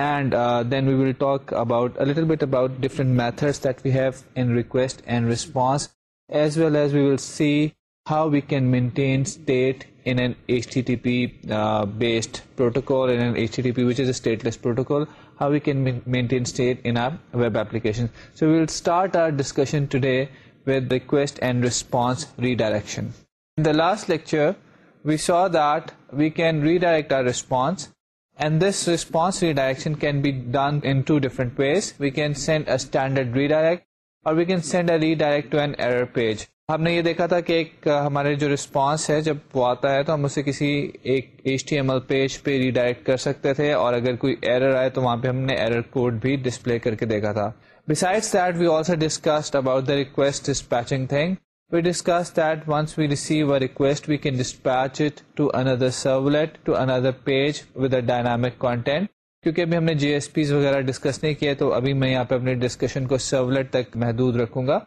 And then we will about but about see how we can maintains how we can maintain today response redirection we so the can redirect our response and this response redirection can can be done two different ways we can send a redirect or we can send a a redirect to an error page ہم نے یہ دیکھا تھا کہ ایک ہمارے جو response ہے جب وہ آتا ہے تو ہم اسے کسی ایک H T M L page پہ ریڈائریکٹ کر سکتے تھے اور اگر کوئی ایرر آئے تو وہاں پہ ہم نے ایرر کوڈ بھی ڈسپلے کر کے دیکھا تھا beside that we also discuss about the request dispatching thing We discussed that once we receive a request, we can dispatch it to another servlet, to another page with a dynamic content. کیونکہ ابھی ہم نے J S Ps وغیرہ discuss نہیں کیا تو ابھی میں یہاں پہ اپنے ڈسکشن کو سرولیٹ تک محدود رکھوں گا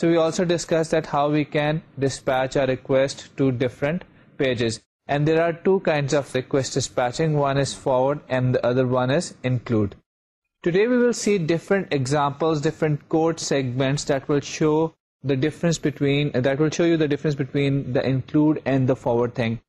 so we also discuss that how we can dispatch our request to different pages and there are two of request dispatching one is forward and other one is include today we will see different examples different code segments that will show the difference between, that will show you the difference between the include and the forward thing.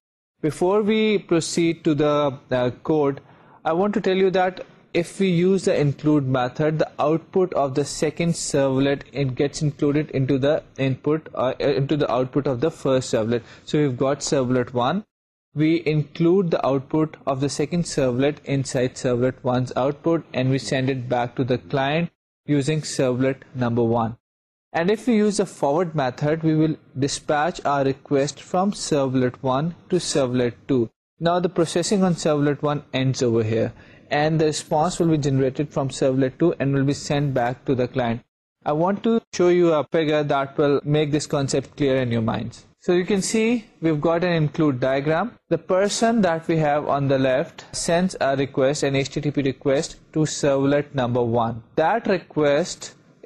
Before we proceed to the uh, code, I want to tell you that if we use the include method, the output of the second servlet, it gets included into the input, uh, into the output of the first servlet. So we've got servlet 1. We include the output of the second servlet inside servlet 1's output, and we send it back to the client using servlet number 1. And if you use a forward method from servlets make this concept clear mind so you can see view get include diagram view on the left since our request H T P request to servlet number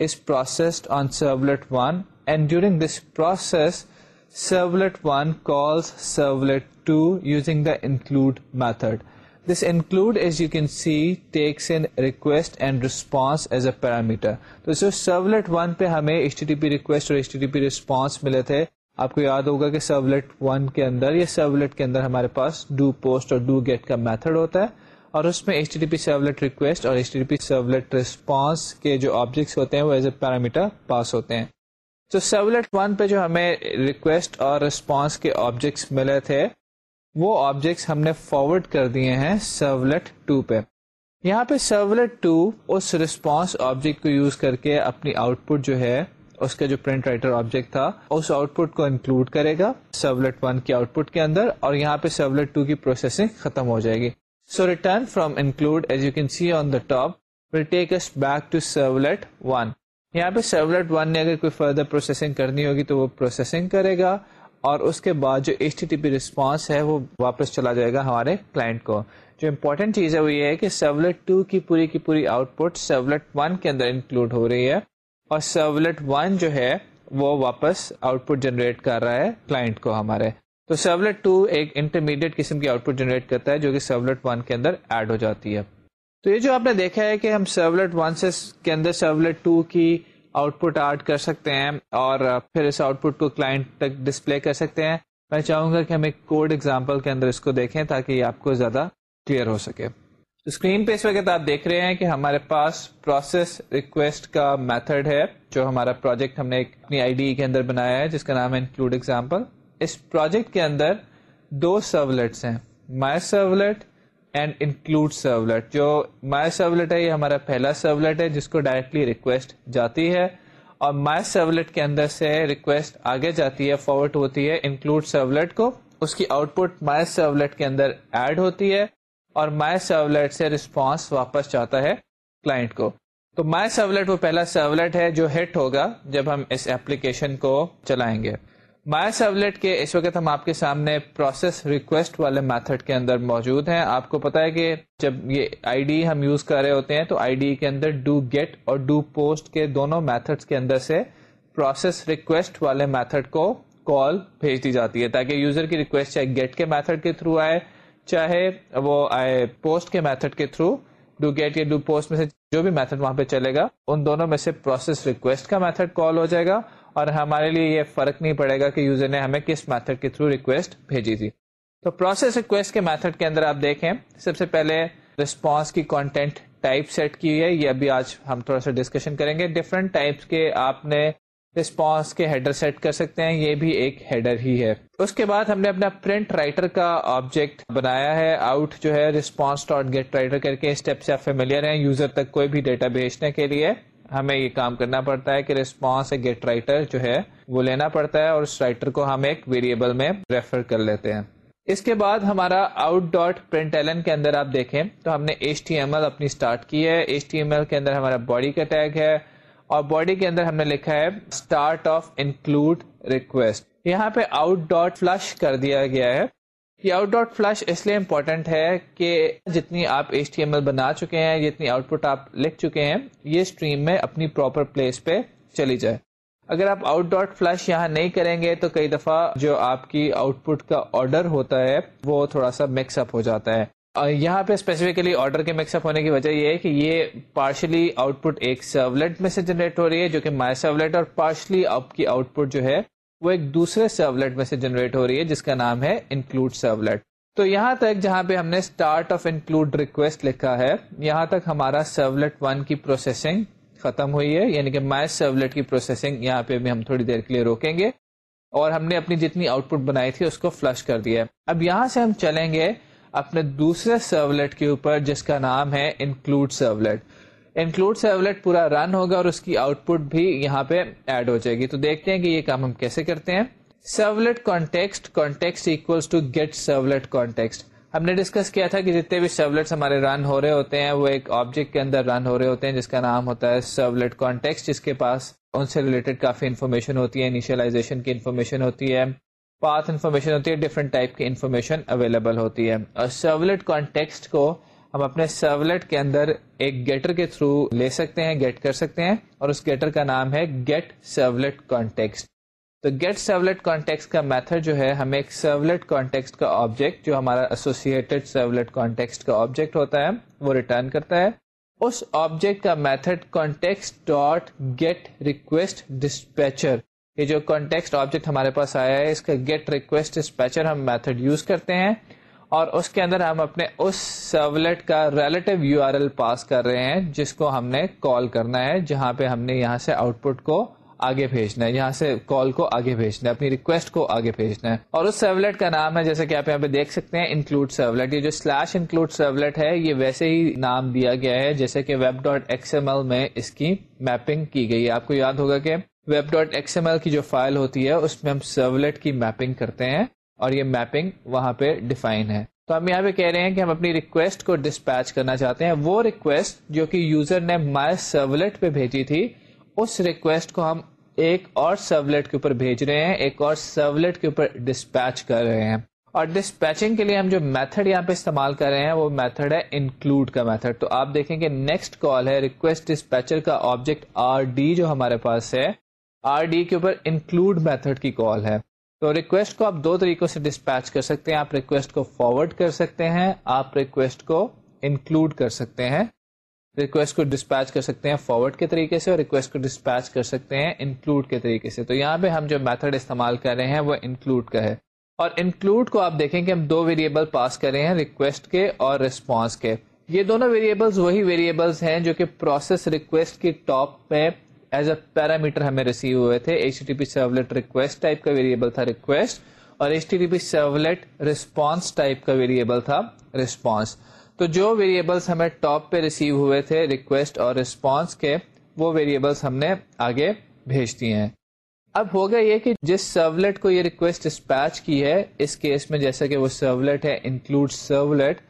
is processed on servlet 1 and during this process servlet 1 calls servlet 2 using the include method. This include as you can see takes in request and response as a parameter. So, so servlet 1 پہ ہمیں HTTP request اور HTTP response ملے تھے آپ کو یاد ہوگا کہ سرولیٹ 1 کے اندر یا سرولیٹ کے اندر ہمارے پاس ڈو پوسٹ اور ڈو گیٹ کا میتھڈ ہوتا ہے اور اس میں H T D P request اور H T P servlet response کے جو آبجیکٹس ہوتے ہیں وہ ایز اے پیرامیٹر پاس ہوتے ہیں تو سرولیٹ ون پہ جو ہمیں ریکویسٹ اور ریسپانس کے آبجیکٹس ملے تھے وہ آبجیکٹس ہم نے فارورڈ کر دیے ہیں سرولیٹ ٹو پہ یہاں پہ سرولیٹ ٹو اس ریسپانس آبجیکٹ کو یوز کر کے اپنی آؤٹ پٹ جو ہے اس کا جو پرنٹ رائٹر آبجیکٹ تھا اس آؤٹ پٹ کو انکلوڈ کرے گا سرولیٹ ون کے آؤٹ پٹ کے اندر اور یہاں پہ سرولیٹ ٹو کی پروسیسنگ ختم ہو جائے گی So return from include as you can see on the top will take us back to servlet 1. یہاں پہ servlet 1 نے اگر کوئی further processing کرنی ہوگی تو وہ processing کرے گا اور اس کے بعد جو HTTP response ہے وہ واپس چلا جائے گا ہمارے client کو. جو امپورٹنٹ چیز ہے وہ یہ ہے کہ سرولیٹ 2 کی پوری کی پوری آؤٹ پٹ سرولیٹ کے اندر انکلوڈ ہو رہی ہے اور سرولیٹ 1 جو ہے وہ واپس آؤٹ پٹ جنریٹ کر رہا ہے کلائنٹ کو ہمارے تو سرولیٹ ٹو ایک انٹرمیڈیٹ قسم کی آؤٹ پٹ جنریٹ کرتا ہے جو کہ سرولیٹ ون کے اندر ایڈ ہو جاتی ہے تو یہ جو آپ نے دیکھا ہے کہ ہم سرولیٹ ون کے اندر سرولیٹ ٹو کی آؤٹ پٹ ایڈ کر سکتے ہیں اور پھر اس آؤٹ پٹ کو کلائنٹ تک ڈسپلے کر سکتے ہیں میں چاہوں گا کہ ہم ایک کوڈ ایگزامپل کے اندر اس کو دیکھیں تاکہ یہ آپ کو زیادہ کلیئر ہو سکے اسکرین پہ اس وقت آپ دیکھ رہے ہیں کہ ہمارے پاس پروسیس ریکویسٹ کا میتھڈ ہے جو ہمارا پروجیکٹ ہم نے اپنی آئی ڈی کے اندر بنایا ہے جس کا نام ہے انکلوڈ ایگزامپل اس پروجیکٹ کے اندر دو سرولیٹس ہیں my servlet and include servlet جو مائی سرولیٹ ہے یہ ہمارا پہلا سرولیٹ ہے جس کو ڈائریکٹلی ریکویسٹ جاتی ہے اور مائی سرولیٹ کے اندر سے ریکویسٹ آگے جاتی ہے فارورڈ ہوتی ہے انکلوڈ سرولیٹ کو اس کی آؤٹ پٹ مائی سرولیٹ کے اندر ایڈ ہوتی ہے اور مائی سرولیٹ سے ریسپانس واپس جاتا ہے کلائنٹ کو تو مائی سرولیٹ وہ پہلا سرولیٹ ہے جو ہٹ ہوگا جب ہم اس ایپلیکیشن کو چلائیں گے مایا سرولیٹ کے اس وقت ہم آپ کے سامنے پروسیس ریکویسٹ والے میتھڈ کے اندر موجود ہیں آپ کو پتا ہے کہ جب یہ آئی ڈی ہم یوز کر رہے ہوتے ہیں تو آئی ڈی کے اندر ڈو گیٹ اور ڈو پوسٹ کے دونوں میتھڈ کے اندر سے پروسیس ریکویسٹ والے میتھڈ کو کال بھیج دی جاتی ہے تاکہ یوزر کی ریکویسٹ چاہے گیٹ کے میتھڈ کے تھرو آئے چاہے وہ آئے پوسٹ کے میتھڈ کے تھرو ڈو گیٹ یا ڈو پوسٹ میں سے جو بھی میتھڈ وہاں پہ چلے گا ان دونوں میں سے پروسیس ریکویسٹ کا میتھڈ کال ہو جائے گا اور ہمارے لیے یہ فرق نہیں پڑے گا کہ یوزر نے ہمیں کس میتھڈ کے تھرو ریکویسٹ بھیجی تھی تو پروسیس ریکویسٹ کے میتھڈ کے اندر آپ دیکھیں سب سے پہلے رسپانس کی کانٹینٹ ٹائپ سیٹ کی ہے یہ ابھی آج ہم تھوڑا سا ڈسکشن کریں گے ڈفرینٹ ٹائپس کے آپ نے رسپانس کے ہیڈر سیٹ کر سکتے ہیں یہ بھی ایک ہیڈر ہی ہے اس کے بعد ہم نے اپنا پرنٹ رائٹر کا آبجیکٹ بنایا ہے آؤٹ جو ہے ریسپانس ڈاٹ گیٹ رائٹر کر کے اسٹیپ سے آپ فیملیئر ہیں یوزر تک کوئی بھی ڈیٹا بھیجنے کے لیے ہمیں یہ کام کرنا پڑتا ہے کہ ریسپانس ایک گیٹ رائٹر جو ہے وہ لینا پڑتا ہے اور اس رائٹر کو ہم ایک ویریبل میں ریفر کر لیتے ہیں اس کے بعد ہمارا آؤٹ ڈاٹ پرنٹ ایلن کے اندر آپ دیکھیں تو ہم نے ایچ ٹی ایم ایل اپنی اسٹارٹ کی ہے ایچ ٹی ایم ایل کے اندر ہمارا باڈی کا ٹیگ ہے اور باڈی کے اندر ہم نے لکھا ہے اسٹارٹ آف انکلوڈ ریکویسٹ یہاں پہ آؤٹ ڈاٹ فلش کر دیا گیا ہے یہ آؤٹ ڈاٹ فلش اس لیے امپورٹنٹ ہے کہ جتنی آپ ایچ ٹی ایم ایل بنا چکے ہیں جتنی آؤٹ پٹ آپ لکھ چکے ہیں یہ اسٹریم میں اپنی پراپر پلیس پہ چلی جائے اگر آپ آؤٹ ڈاٹ فلش یہاں نہیں کریں گے تو کئی دفعہ جو آپ کی آؤٹ پٹ کا آرڈر ہوتا ہے وہ تھوڑا سا مکس اپ ہو جاتا ہے یہاں پہ اسپیسیفکلی آرڈر کے مکس اپ ہونے کی وجہ یہ ہے کہ یہ پارشلی آؤٹ پٹ ایک سرولیٹ میں سے جنریٹ ہو رہی ہے جو کہ مائی سرولیٹ اور پارشلی آپ کی آؤٹ پٹ جو ہے وہ ایک دوسرے سرولیٹ میں سے جنریٹ ہو رہی ہے جس کا نام ہے انکلوڈ سرولیٹ تو یہاں تک جہاں پہ ہم نے اسٹارٹ آف انکلوڈ ریکویسٹ لکھا ہے یہاں تک ہمارا سرولیٹ ون کی پروسیسنگ ختم ہوئی ہے یعنی کہ مائی سرولیٹ کی پروسیسنگ یہاں پہ بھی ہم تھوڑی دیر کے لیے روکیں گے اور ہم نے اپنی جتنی آؤٹ پٹ بنائی تھی اس کو فلش کر دیا ہے اب یہاں سے ہم چلیں گے اپنے دوسرے سرولیٹ کے اوپر جس کا نام ہے انکلوڈ سرولیٹ انکلوڈ سرولیٹ پورا رن ہوگا اور اس کی آؤٹ پٹ بھی یہاں پہ ایڈ ہو جائے گی تو دیکھتے ہیں کہ یہ کام ہم کیسے کرتے ہیں servlet servlet context context equals to get context ہم نے ڈسکس کیا تھا کہ جتنے بھی سرولیٹس ہمارے رن ہو رہے ہوتے ہیں وہ ایک آبجیکٹ کے اندر رن ہو رہے ہوتے ہیں جس کا نام ہوتا ہے سرولیٹ کانٹیکسٹ جس کے پاس ان سے ریلیٹڈ کافی انفارمیشن ہوتی ہے انیشلائزیشن کی انفارمیشن ہوتی ہے پاتھ انفارمیشن ہوتی ہے ڈفرنٹ ٹائپ کی انفارمیشن اویلیبل ہوتی ہے اور سرولیٹ کانٹیکسٹ کو ہم اپنے سرولیٹ کے اندر ایک گیٹر کے تھرو لے سکتے ہیں گیٹ کر سکتے ہیں اور اس گیٹر کا نام ہے گیٹ سرولیٹ کانٹیکسٹ تو گیٹ سرولیٹ کانٹیکس کا میتھڈ جو ہے ہمیں ایک سرولیٹ کانٹیکسٹ کا آبجیکٹ جو ہمارا ایسوسیٹ سرولیٹ کانٹیکسٹ کا آبجیکٹ ہوتا ہے وہ ریٹرن کرتا ہے اس آبجیکٹ کا method context dot get request dispatcher یہ جو کانٹیکسٹ آبجیکٹ ہمارے پاس آیا ہے اس کا گیٹ ریکویسٹ ڈسپیچر ہم میتھڈ یوز کرتے ہیں اور اس کے اندر ہم اپنے اس سرولیٹ کا relative U R L pass کر رہے ہیں جس کو ہم نے کال کرنا ہے جہاں پہ ہم نے یہاں سے آؤٹ پٹ کو آگے بھیجنا ہے یہاں سے کال کو آگے بھیجنا ہے اپنی ریکویسٹ کو آگے بھیجنا ہے اور اس سرولیٹ کا نام ہے جیسے کہ آپ یہاں پہ دیکھ سکتے ہیں انکلوڈ سرولیٹ یہ جو سلیش انکلوڈ سرولیٹ ہے یہ ویسے ہی نام دیا گیا ہے جیسے کہ web dot X M L میں اس کی میپنگ کی گئی ہے آپ کو یاد ہوگا کہ web dot X M L کی جو فائل ہوتی ہے اس میں ہم سرولیٹ کی میپنگ کرتے ہیں اور یہ میپنگ وہاں پہ ڈیفائن ہے تو ہم یہاں پہ کہہ رہے ہیں کہ ہم اپنی ریکویسٹ کو ڈسپیچ کرنا چاہتے ہیں وہ ریکویسٹ جو کہ یوزر نے مائی سرولیٹ پہ بھیجی تھی اس ریکویسٹ کو ہم ایک اور سرولیٹ کے اوپر بھیج رہے ہیں ایک اور سرولیٹ کے اوپر ڈسپیچ کر رہے ہیں اور ڈسپیچنگ کے لیے ہم جو میتھڈ یہاں پہ استعمال کر رہے ہیں وہ میتھڈ ہے انکلوڈ کا میتھڈ تو آپ دیکھیں کہ نیکسٹ کال ہے ریکویسٹ ڈسپیچر کا آبجیکٹ آر ڈی جو ہمارے پاس ہے آر ڈی کے اوپر انکلوڈ میتھڈ کی کال ہے تو ریکویسٹ کو آپ دو طریقوں سے ڈسپیچ کر سکتے ہیں آپ ریکویسٹ کو فارورڈ کر سکتے ہیں آپ ریکویسٹ کو انکلوڈ کر سکتے ہیں ریکویسٹ کو ڈسپیچ کر سکتے ہیں فارورڈ کے طریقے سے اور ریکویسٹ کو ڈسپیچ کر سکتے ہیں انکلوڈ کے طریقے سے تو یہاں پہ ہم جو میتھڈ استعمال کر رہے ہیں وہ انکلوڈ کا ہے اور انکلوڈ کو آپ دیکھیں کہ ہم دو ویریبل پاس کر رہے ہیں ریکویسٹ کے اور ریسپانس کے یہ دونوں ویریبلس وہی ویریبلس ہیں جو کہ پروسیس ریکویسٹ کی ٹاپ پہ ایز اے پیرامیٹر ہمیں ریسیو ہوئے تھے H T P servlet request type کا ویریبل تھا ریکویسٹ اور H T P servlet response type کا ویریبل تھا ریسپانس تو جو ویریبلس ہمیں ٹاپ پہ ریسیو ہوئے تھے ریکویسٹ اور ریسپانس کے وہ ویریبلس ہم نے آگے بھیج دیے ہیں اب ہوگا یہ کہ جس سرولیٹ کو یہ ریکویسٹ اسپیچ کی ہے اس کیس میں جیسا کہ وہ سرولیٹ ہے انکلوڈ سرولیٹ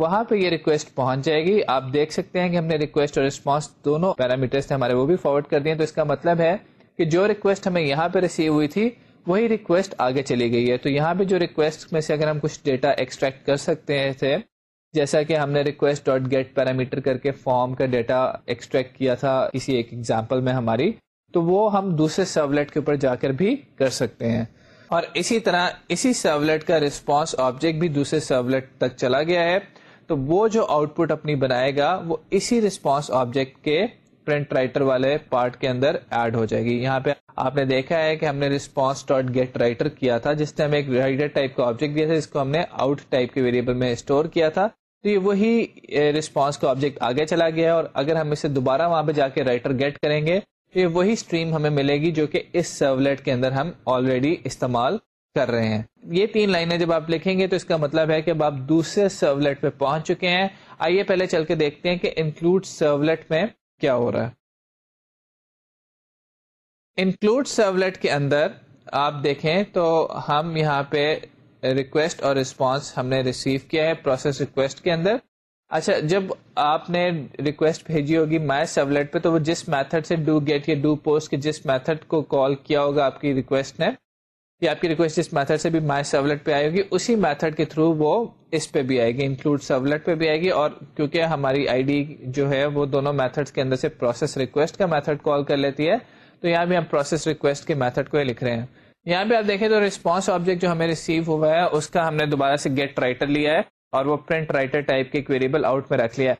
وہاں پہ یہ ریکویسٹ پہنچ جائے گی آپ دیکھ سکتے ہیں کہ ہم نے ریکویسٹ اور ریسپانس دونوں پیرامیٹرس تھے ہمارے وہ بھی فارورڈ کر دیے تو اس کا مطلب ہے کہ جو ریکویسٹ ہمیں یہاں پہ ریسیو ہوئی تھی وہی ریکویسٹ آگے چلی گئی ہے تو یہاں پہ جو ریکویسٹ میں سے اگر ہم کچھ ڈیٹا ایکسٹریکٹ کر سکتے تھے جیسا کہ ہم نے ریکویسٹ ڈاٹ گیٹ پیرامیٹر کر کے فارم کا ڈیٹا ایکسٹریکٹ کیا تھا کسی ایک ایگزامپل میں ہماری تو وہ ہم دوسرے سرولیٹ کے اوپر جا کر بھی کر سکتے ہیں اور اسی طرح اسی سرولیٹ کا رسپانس آبجیکٹ بھی دوسرے سرولیٹ تک چلا گیا ہے تو وہ جو آؤٹ پٹ اپنی بنائے گا وہ اسی رسپانس آبجیکٹ کے پرنٹ رائٹر والے پارٹ کے اندر ایڈ ہو جائے گی یہاں پہ آپ نے دیکھا ہے کہ ہم نے رسپانس ڈاٹ گیٹ رائٹر کیا تھا جس نے ہمیں ایک رائٹر ٹائپ کا آبجیکٹ دیا تھا جس کو ہم نے آؤٹ ٹائپ کے ویریبل میں اسٹور کیا تھا تو یہ وہی ریسپانس eh, کا آبجیکٹ آگے چلا گیا ہے اور اگر ہم اسے دوبارہ وہاں پہ جا کے رائٹر گیٹ کریں گے یہ وہی اسٹریم ہمیں ملے گی جو کہ اس سرولیٹ کے اندر ہم آلریڈی استعمال کر رہے ہیں یہ تین لائنیں جب آپ لکھیں گے تو اس کا مطلب ہے کہ آپ دوسرے سرولیٹ پہ پہنچ چکے ہیں آئیے پہلے چل کے دیکھتے ہیں کہ انکلوڈ سرولیٹ میں کیا ہو رہا ہے انکلوڈ سرولیٹ کے اندر آپ دیکھیں تو ہم یہاں پہ ریکویسٹ اور رسپانس ہم نے ریسیو کیا ہے پروسیس ریکویسٹ کے اندر اچھا جب آپ نے ریکویسٹ بھیجی ہوگی مائی سیولیٹ پہ تو وہ جس میتھڈ سے ڈو گیٹ یا ڈو پوسٹ کے جس میتھڈ کو کال کیا ہوگا آپ کی ریکویسٹ نے یا آپ کی ریکویسٹ جس میتھڈ سے بھی مائی سیولیٹ پہ آئے ہوگی اسی میتھڈ کے تھرو وہ اس پہ بھی آئے گی انکلوڈ سیولیٹ پہ بھی آئے گی اور کیونکہ ہماری آئی ڈی جو ہے وہ دونوں میتھڈ کے اندر سے پروسیس ریکویسٹ کا میتھڈ کال کر لیتی ہے تو یہاں بھی ہم پروسیس ریکویسٹ کے میتھڈ کو لکھ رہے ہیں یہاں پہ آپ دیکھیں تو ریسپانس آبجیکٹ جو ہمیں ریسیو ہوا ہے اس کا ہم نے دوبارہ سے گیٹ رائٹر لیا ہے اور وہ پرنٹ رائٹر ٹائپ کے آؤٹ میں رکھ لیا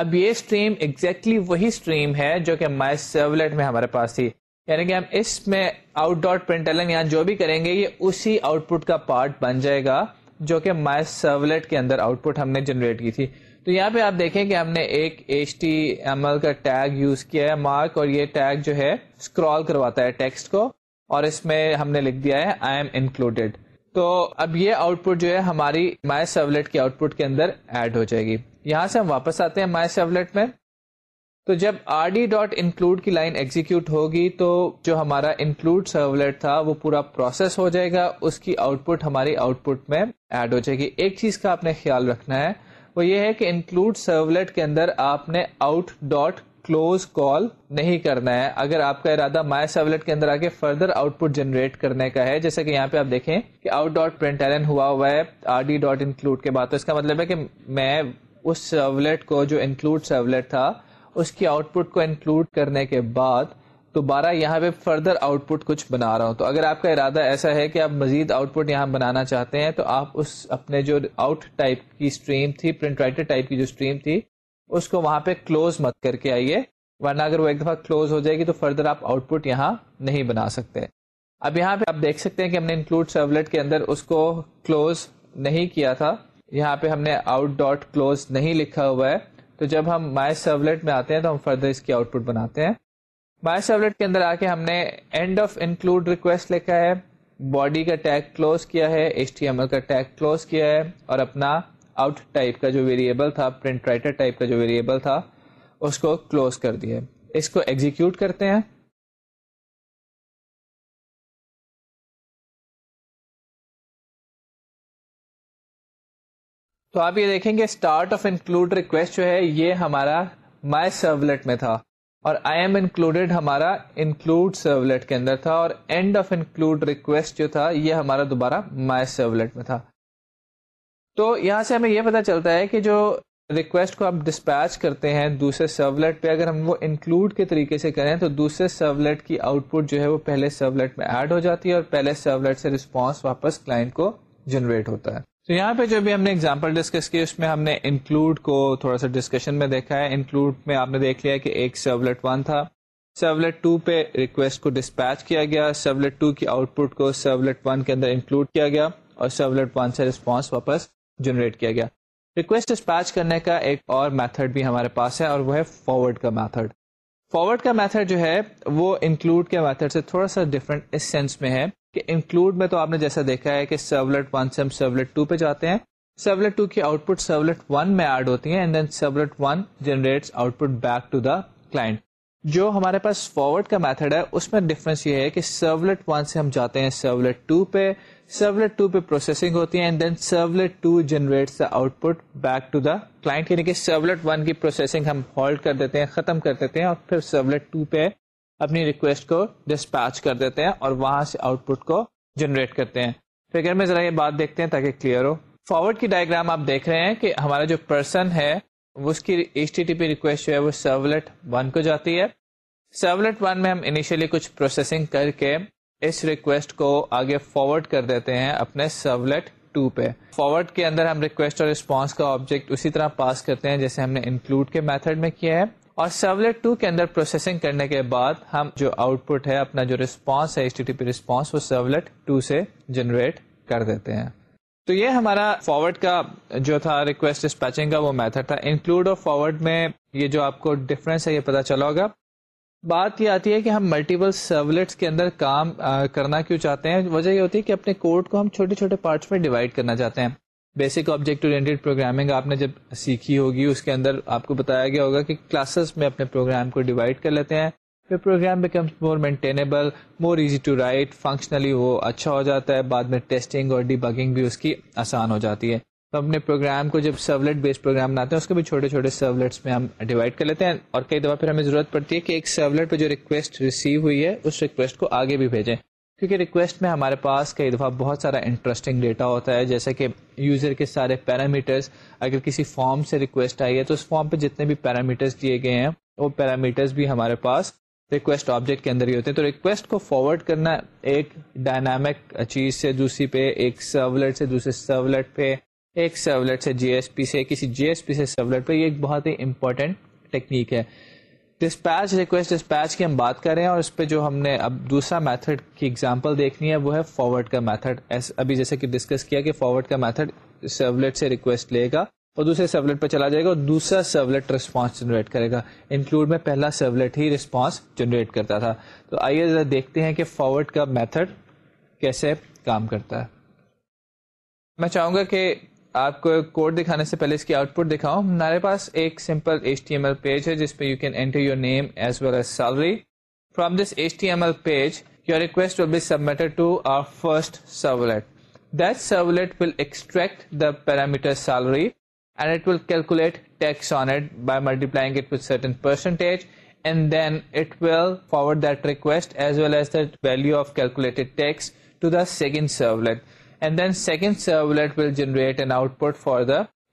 اب یہ اسٹریم ایکزیکٹلی وہی اسٹریم ہے جو کہ مائی سرولیٹ میں ہمارے پاس تھی یعنی کہ ہم اس میں آؤٹ ڈاٹ پرنٹ یا جو بھی کریں گے یہ اسی آؤٹ پٹ کا پارٹ بن جائے گا جو کہ مائی سرولیٹ کے اندر آؤٹ پٹ ہم نے جنریٹ کی تھی تو یہاں پہ آپ دیکھیں کہ ہم نے ایک ایچ ٹی ایم ایل کا ٹیگ یوز کیا ہے مارک اور یہ ٹیگ جو ہے اسکرال کرواتا ہے ٹیکسٹ کو اور اس میں ہم نے لکھ دیا ہے آئی ایم انکلوڈیڈ تو اب یہ آؤٹ پٹ جو ہے ہماری مائی سیولیٹ کی آؤٹ پٹ کے اندر ایڈ ہو جائے گی یہاں سے ہم واپس آتے ہیں مائی سیولیٹ میں تو جب آر ڈی ڈاٹ انکلوڈ کی لائن ایگزیکیوٹ ہوگی تو جو ہمارا انکلوڈ سرولیٹ تھا وہ پورا پروسیس ہو جائے گا اس کی آؤٹ پٹ ہماری آؤٹ پٹ میں ایڈ ہو جائے گی ایک چیز کا آپ نے خیال رکھنا ہے وہ یہ ہے کہ انکلوڈ سرولیٹ کے اندر آپ نے آؤٹ ڈاٹ کلوز کال نہیں کرنا ہے اگر آپ کا ارادہ مائی سیولیٹ کے اندر آ کے فردر آؤٹ پٹ جنریٹ کرنے کا ہے جیسے کہ یہاں پہ آپ دیکھیں کہ آؤٹ ڈاٹ پرنٹ ایلن ہوا ہوا ہے آر ڈی ڈاٹ انکلوڈ کے بعد تو اس مطلب سرولیٹ کو جو انکلوڈ سرولیٹ تھا اس کی آؤٹ پٹ کو انکلوڈ کرنے کے بعد دوبارہ یہاں پہ فردر آؤٹ پٹ کچھ بنا رہا ہوں تو اگر آپ کا ارادہ ایسا ہے کہ آپ مزید آؤٹ پٹ یہاں بنانا چاہتے ہیں تو آپ اس اپنے جو آؤٹ ٹائپ کی اسٹریم تھی پرنٹ رائٹر ٹائپ کی جو اسٹریم تھی اس کو وہاں پہ کلوز مت کر کے آئیے ورنہ اگر وہ ایک دفعہ کلوز ہو جائے گی تو فردر آپ آؤٹ پٹ یہاں نہیں بنا سکتے اب یہاں پہ آپ دیکھ سکتے ہیں کہ ہم ہم نے نے انکلوڈ سرولیٹ کے اندر اس کو کلوز کلوز نہیں نہیں کیا تھا یہاں پہ آؤٹ ڈاٹ لکھا ہوا ہے تو جب ہم مائی سرولیٹ میں آتے ہیں تو ہم فردر اس کی آؤٹ پٹ بناتے ہیں مائی سرولیٹ کے اندر آ کے ہم نے اینڈ آف انکلوڈ ریکویسٹ لکھا ہے باڈی کا ٹیگ کلوز کیا ہے ایچ ٹی ایم ایل کا ٹیگ کلوز کیا ہے اور اپنا آؤٹ ٹائپ کا جو ویریبل تھا پرنٹ رائٹر ٹائپ کا جو ویریبل تھا اس کو کلوز کر دیا اس کو ایگزیکیوٹ کرتے ہیں تو آپ یہ دیکھیں گے اسٹارٹ آف انکلوڈ ریکویسٹ جو ہے یہ ہمارا مائی سرولیٹ میں تھا اور آئی ایم انکلوڈیڈ ہمارا انکلوڈ سرولیٹ کے اندر تھا اور اینڈ آف انکلوڈ ریکویسٹ جو تھا یہ ہمارا دوبارہ مائی سرولیٹ میں تھا تو یہاں سے ہمیں یہ پتا چلتا ہے کہ جو ریکویسٹ کو آپ ڈسپیچ کرتے ہیں دوسرے سرولیٹ پہ اگر ہم وہ انکلوڈ کے طریقے سے کریں تو دوسرے سرولیٹ کی آؤٹ پٹ جو ہے وہ پہلے سرولیٹ میں ایڈ ہو جاتی ہے اور پہلے سرولیٹ سے رسپانس کو جنریٹ ہوتا ہے تو یہاں پہ جو بھی ہم نے اگزامپل ڈسکس کی اس میں ہم نے انکلوڈ کو تھوڑا سا ڈسکشن میں دیکھا ہے انکلوڈ میں آپ نے دیکھ لیا کہ ایک سرولیٹ ون تھا سرولیٹ ٹو پہ ریکویسٹ کو ڈسپیچ کیا گیا سرولیٹ ٹو کی آؤٹ پٹ کو سرولیٹ ون کے اندر انکلوڈ کیا گیا اور سرولیٹ ون سے رسپانس واپس جنریٹ کیا گیا ریکویسٹ کرنے کا ایک اور میتھڈ بھی ہمارے پاس ہے اور وہ ہے فارورڈ کا میتھڈ فارورڈ کا میتھڈ جو ہے وہ انکلوڈ کے میتھڈ سے تھوڑا سا ڈفرینٹ اس سینس میں ہے کہ انکلوڈ میں تو آپ نے جیسا دیکھا ہے کہ سرولیٹ ون سے ہم سرولیٹ ٹو پہ جاتے ہیں سرولیٹ ٹو کی آؤٹ پٹ سرولیٹ ون میں ایڈ ہوتی ہیں and then servlet one output back to the client جو ہمارے پاس فارورڈ کا میتھڈ ہے اس میں ڈفرینس یہ ہے کہ سرولیٹ ون سے ہم جاتے ہیں سرولیٹ ٹو پہ سرولیٹ ٹو پہ پروسیسنگ ہوتی ہے and then servlet two the output back to the client یعنی کہ سرولیٹ ون کی پروسیسنگ ہم ہولڈ کر دیتے ہیں ختم کر دیتے ہیں اور پھر سرولیٹ ٹو پہ اپنی ریکویسٹ کو ڈسپیچ کر دیتے ہیں اور وہاں سے آؤٹ پٹ کو جنریٹ کرتے ہیں فگر میں ذرا یہ بات دیکھتے ہیں تاکہ کلیئر ہو فارورڈ کی ڈائگرام آپ دیکھ رہے ہیں کہ ہمارا جو پرسن ہے اس کی ایچ ٹی پی ریکویسٹ جو ہے وہ سرولیٹ ون کو جاتی ہے سرولیٹ ون میں ہم انیشلی کچھ پروسیسنگ کر کے اس ریکویسٹ کو آگے فارورڈ کر دیتے ہیں اپنے سرولیٹ ٹو پہ فارورڈ کے اندر ہم ریکویسٹ اور رسپانس کا آبجیکٹ اسی طرح پاس کرتے ہیں جیسے ہم نے انکلوڈ کے میتھڈ میں کیا ہے اور سرولیٹ ٹو کے اندر پروسیسنگ کرنے کے بعد ہم جو آؤٹ پٹ ہے اپنا جو رسپانس ہے ایچ ٹی پی رسپانس وہ سرولیٹ ٹو سے جنریٹ کر دیتے ہیں تو یہ ہمارا فارورڈ کا جو تھا ریکویسٹ اسپیچنگ کا وہ میتھڈ تھا انکلوڈ اور فارورڈ میں یہ جو آپ کو ڈفرینس ہے یہ پتا چلا ہوگا بات یہ آتی ہے کہ ہم ملٹیپل سرولیٹس کے اندر کام کرنا کیوں چاہتے ہیں وجہ یہ ہوتی ہے کہ اپنے کوڈ کو ہم چھوٹے چھوٹے پارٹس میں ڈیوائڈ کرنا چاہتے ہیں بیسک آبجیکٹ اورینٹیڈ پروگرامنگ آپ نے جب سیکھی ہوگی اس کے اندر آپ کو بتایا گیا ہوگا کہ کلاسز میں اپنے پروگرام کو ڈیوائڈ کر لیتے ہیں پھر program becomes more maintainable more easy to write functionally وہ اچھا ہو جاتا ہے بعد میں ٹیسٹنگ اور ڈی بگنگ بھی اس کی آسان ہو جاتی ہے ہم اپنے پروگرام کو جب سرولیٹ بیس پروگرام بناتے ہیں اس کے بھی چھوٹے چھوٹے سرولیٹس میں ہم ڈیوائڈ کر لیتے ہیں اور کئی دفعہ پھر ہمیں ضرورت پڑتی ہے کہ ایک سرولیٹ پہ جو ریکویسٹ ریسیو ہوئی ہے اس ریکویسٹ کو آگے بھی بھیجیں کیونکہ ریکویسٹ میں ہمارے پاس کئی دفعہ بہت سارا انٹرسٹنگ ڈیٹا ہوتا ہے جیسے کہ یوزر کے سارے پیرامیٹرس اگر کسی فارم سے ریکویسٹ آئی ہے تو اس فارم پہ جتنے بھی پیرامیٹرس دیے گئے ہیں وہ پیرامیٹرس بھی ہمارے پاس ریکویسٹ آبجیکٹ کے اندر ہی ہوتے ہیں تو ریکویسٹ کو فارورڈ کرنا ایک ڈائنامک چیز سے دوسری پہ ایک سرولیٹ سے دوسرے سرولیٹ پہ ایک سرولیٹ سے جی ایس پی سے کسی جی ایس پی سے سرولیٹ پہ یہ ایک بہت ہی امپورٹینٹ ٹیکنیک ہے ڈسپیچ ریکویسٹ ڈسپیچ کی ہم بات کر رہے ہیں اور اس پہ جو ہم نے اب دوسرا میتھڈ کی ایگزامپل دیکھنی ہے وہ ہے فارورڈ کا میتھڈ ابھی جیسے کہ ڈسکس کیا کہ فارورڈ کا میتھڈ سرولیٹ سے ریکویسٹ لے گا اور دوسرے سرولیٹ پہ چلا جائے گا اور دوسرا سرولیٹ ریسپانس جنریٹ کرے گا انکلوڈ میں پہلا سرولیٹ ہی ریسپانس جنریٹ کرتا تھا تو آئیے ذرا دیکھتے ہیں کہ فارورڈ کا میتھڈ کیسے کام کرتا ہے میں چاہوں گا کہ آپ کو کوڈ دکھانے سے پہلے اس کی آؤٹ پٹ دکھاؤں ہمارے پاس ایک simple H T M L page ہے جس پہ you can enter your name as well as salary from this H T M L page your request will be sub to our first servlet that servlet will extract the parameter salary and and and it it it it will will will calculate tax tax on by multiplying with certain percentage then then forward that request as as well value of calculated to the the second second servlet servlet generate an output for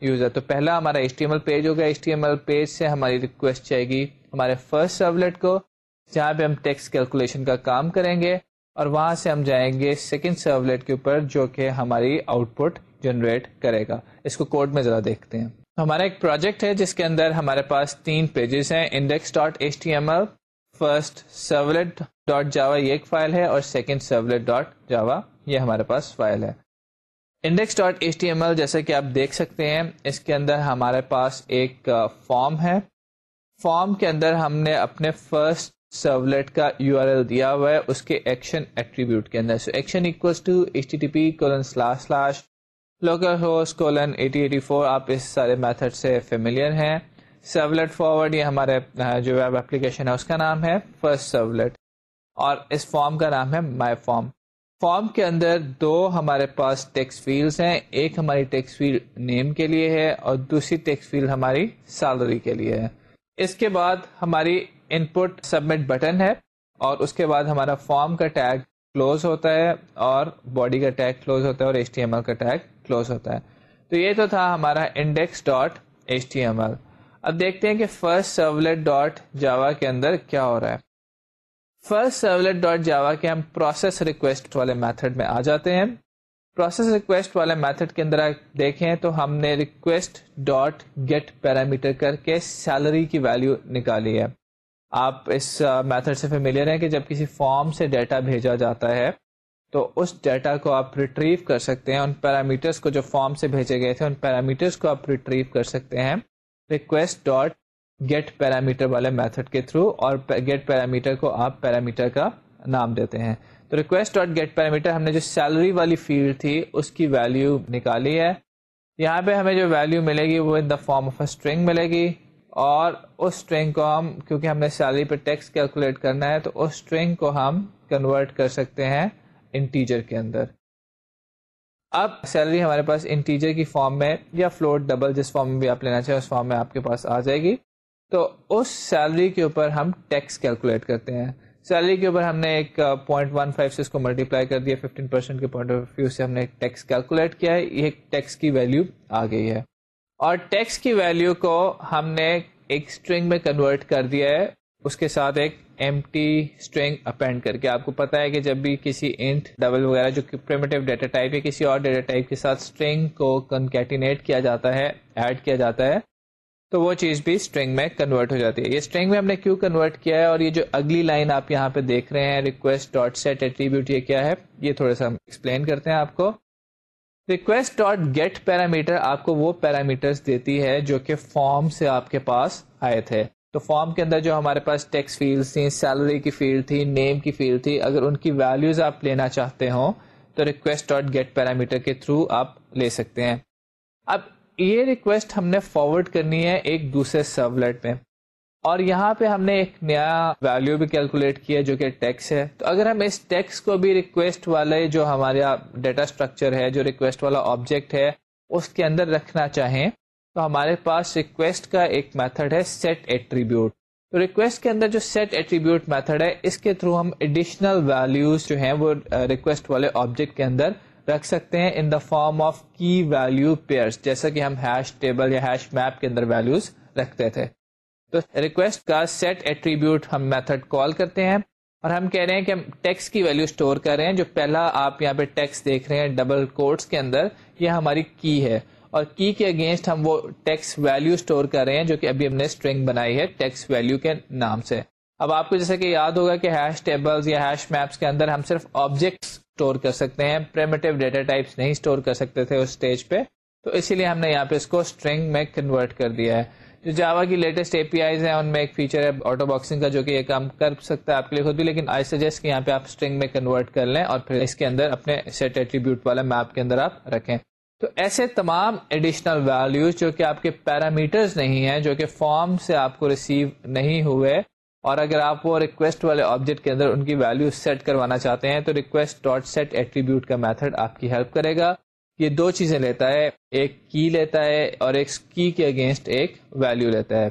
user تو پہلا ہمارا H H T T M M L L page page ہوگا سے ہماری request گی ہمارے first servlet کو جہاں پہ ہم ٹیکس کیلکولیشن کا کام کریں گے اور وہاں سے ہم جائیں گے سیکنڈ سرولیٹ کے اوپر جو کہ ہماری آؤٹ پٹ جنریٹ کرے گا اس کو کوڈ میں ذرا دیکھتے ہیں ہمارا ایک پروجیکٹ ہے جس کے اندر ہمارے پاس تین پیجز ہیں index dot H T M L first servlet dot Java یہ ایک فائل ہے اور سیکنڈ سرولیٹ ڈاٹ جاوا یہ ہمارے پاس فائل ہے index dot H T M L جیسے کہ آپ دیکھ سکتے ہیں اس کے اندر ہمارے پاس ایک فارم ہے فارم کے اندر ہم نے اپنے فرسٹ سرولیٹ کا یو آر ایل دیا ہوا ہے اس کے ایکشن ایٹریبیوٹ کے اندر so action to H T P colon slash slash local host colon eighty eighty four آپ اس سارے میتھڈ سے فیملیئر ہیں سرولیٹ فارورڈ یہ ہمارے جو ویب اپلیکیشن ہے اس کا نام ہے فرسٹ سرولیٹ اور اس فارم کا نام ہے مائی فارم فارم کے اندر دو ہمارے پاس ٹیکس فیلڈس ہیں ایک ہماری ٹیکس فیلڈ نیم کے لیے ہے اور دوسری ٹیکس فیلڈ ہماری سیلری کے لیے ہے اس کے بعد ہماری ان پٹ سبمٹ بٹن ہے اور اس کے بعد ہمارا فارم کا ٹیگ کلوز ہوتا ہے اور باڈی کا ٹیگ کلوز ہوتا ہے اور ایچ ٹی ایم ایل کا ٹیگ کلوز ہوتا ہے تو یہ تو تھا ہمارا index dot H T M L اب دیکھتے ہیں کہ فرسٹ سرولیٹ ڈاٹ جاوا کے اندر کیا ہو رہا ہے فرسٹ سرولیٹ ڈاٹ جاوا کے ہم پروسیس ریکویسٹ والے میتھڈ میں آ جاتے ہیں پروسیس ریکویسٹ والے میتھڈ کے اندر دیکھیں تو ہم نے ریکویسٹ ڈاٹ گیٹ پیرامیٹر کر کے سیلری کی ویلیو نکالی ہے آپ اس میتھڈ سے ملے رہے ہیں کہ جب کسی فارم سے ڈیٹا بھیجا جاتا ہے تو اس ڈیٹا کو آپ ریٹریو کر سکتے ہیں ان پیرامیٹرس کو جو فارم سے بھیجے گئے تھے ان پیرامیٹرس کو آپ ریٹریو کر سکتے ہیں ریکویسٹ ڈاٹ گیٹ پیرامیٹر والے میتھڈ کے تھرو اور گیٹ پیرامیٹر کو آپ پیرامیٹر کا نام دیتے ہیں تو ریکویسٹ ڈاٹ گیٹ پیرامیٹر ہم نے جو سیلری والی فیلڈ تھی اس کی ویلیو نکالی ہے یہاں پہ ہمیں جو ویلیو ملے گی وہ in the form of a string ملے گی اور اس اسٹرنگ کو ہم کیونکہ ہم نے سیلری پہ ٹیکس کیلکولیٹ کرنا ہے تو اس اسٹرنگ کو ہم کنورٹ کر سکتے ہیں انٹیجر کے اندر اب سیلری ہمارے پاس انٹیجر کی فارم میں یا فلوٹ ڈبل جس فارم میں بھی آپ لینا چاہیں اس فارم میں آپ کے پاس آ جائے گی تو اس سیلری کے اوپر ہم ٹیکس کیلکولیٹ کرتے ہیں سیلری کے اوپر ہم نے ایک پوائنٹ ون فائیو سے اس کو ملٹیپلائی کر دیا ففٹین پرسینٹ کے پوائنٹ آف ویو سے ہم نے ایک ٹیکس کیلکولیٹ کیا ہے یہ ٹیکس کی ویلیو آ گئی ہے اور ٹیکس کی ویلیو کو ہم نے ایک اسٹرنگ میں کنورٹ کر دیا ہے اس کے ساتھ ایک ایم ٹی اسٹرینگ اپینڈ کر کے آپ کو پتا ہے کہ جب بھی کسی انٹ ڈبل وغیرہ جو پریمیٹو ڈیٹا ٹائپ ہے کسی اور ڈیٹا ٹائپ کے ساتھ اسٹرنگ کو کنکیٹینیٹ کیا جاتا ہے ایڈ کیا جاتا ہے تو وہ چیز بھی اسٹرنگ میں کنورٹ ہو جاتی ہے یہ اسٹرنگ میں ہم نے کیوں کنورٹ کیا ہے اور یہ جو اگلی لائن آپ یہاں پہ دیکھ رہے ہیں ریکویسٹ ڈاٹ سیٹ ایٹریبیوٹ یہ کیا ہے یہ تھوڑا سا ہم ایکسپلین کرتے ہیں آپ کو ریکویسٹ ڈاٹ گیٹ پیرامیٹر آپ کو وہ پیرامیٹرس دیتی ہے جو کہ فارم سے آپ کے پاس آئے تھے تو فارم کے اندر جو ہمارے پاس ٹیکس فیلڈ تھیں سیلری کی فیلڈ تھی نیم کی فیلڈ تھی اگر ان کی ویلوز آپ لینا چاہتے ہوں تو ریکویسٹ ڈاٹ گیٹ پیرامیٹر کے تھرو آپ لے سکتے ہیں اب یہ ریکویسٹ ہم نے فارورڈ کرنی ہے ایک دوسرے سرولیٹ میں اور یہاں پہ ہم نے ایک نیا ویلیو بھی کیلکولیٹ کیا جو کہ ٹیکس ہے تو اگر ہم اس ٹیکس کو بھی ریکویسٹ والے جو ہمارا ڈیٹا اسٹرکچر ہے جو ریکویسٹ والا آبجیکٹ ہے اس کے اندر رکھنا چاہیں تو ہمارے پاس ریکویسٹ کا ایک میتھڈ ہے سیٹ ایٹریبیوٹ تو ریکویسٹ کے اندر جو سیٹ ایٹریبیوٹ میتھڈ ہے اس کے تھرو ہم ایڈیشنل ویلوز جو ہیں وہ ریکویسٹ والے آبجیکٹ کے اندر رکھ سکتے ہیں in the form of key value pair جیسا کہ ہم ہیش ٹیبل یا ہیش میپ کے اندر ویلوز رکھتے تھے تو ریکویسٹ کا سیٹ ایٹریبیوٹ ہم میتھڈ کال کرتے ہیں اور ہم کہہ رہے ہیں کہ ہم ٹیکس کی ویلو اسٹور کر رہے ہیں جو پہلا آپ یہاں پہ ٹیکس دیکھ رہے ہیں ڈبل کوڈس کے اندر یہ ہماری کی ہے اور کی کے اگینسٹ ہم وہ ٹیکس اسٹور کر رہے ہیں جو کہ ابھی ہم نے اسٹرنگ بنائی ہے ٹیکس ویلو کے نام سے اب آپ کو جیسے کہ یاد ہوگا کہ ہیش ہیش یا میپس کے اندر ہم صرف آبجیکٹس اسٹور کر سکتے ہیں ڈیٹا ٹائپس نہیں اسٹور کر سکتے تھے اس اسٹیج پہ تو اسی لیے ہم نے یہاں پہ اس کو اسٹرنگ میں کنورٹ کر دیا ہے جو جاوا کی لیٹسٹ اے پی آئیز ہیں ان میں ایک فیچر ہے آٹو باکسنگ کا جو کہ یہ کام کر سکتا ہے آپ کے لیے خود بھی لیکن آئی سجیسٹ کہ یہاں پہ آپ اسٹرنگ میں کنورٹ کر لیں اور پھر اس کے اندر اپنے سیٹ ایٹریبیوٹ میپ کے اندر آپ رکھیں تو ایسے تمام ایڈیشنل ویلیوز جو کہ آپ کے پیرامیٹرز نہیں ہیں جو کہ فارم سے آپ کو ریسیو نہیں ہوئے اور اگر آپ وہ ریکویسٹ والے آبجیکٹ کے اندر ان کی ویلیو سیٹ کروانا چاہتے ہیں تو ریکویسٹ ڈاٹ سیٹ ایٹریبیوٹ کا میتھڈ آپ کی ہیلپ کرے گا یہ دو چیزیں لیتا ہے ایک کی لیتا ہے اور ایک کی کے اگینسٹ ایک ویلیو لیتا ہے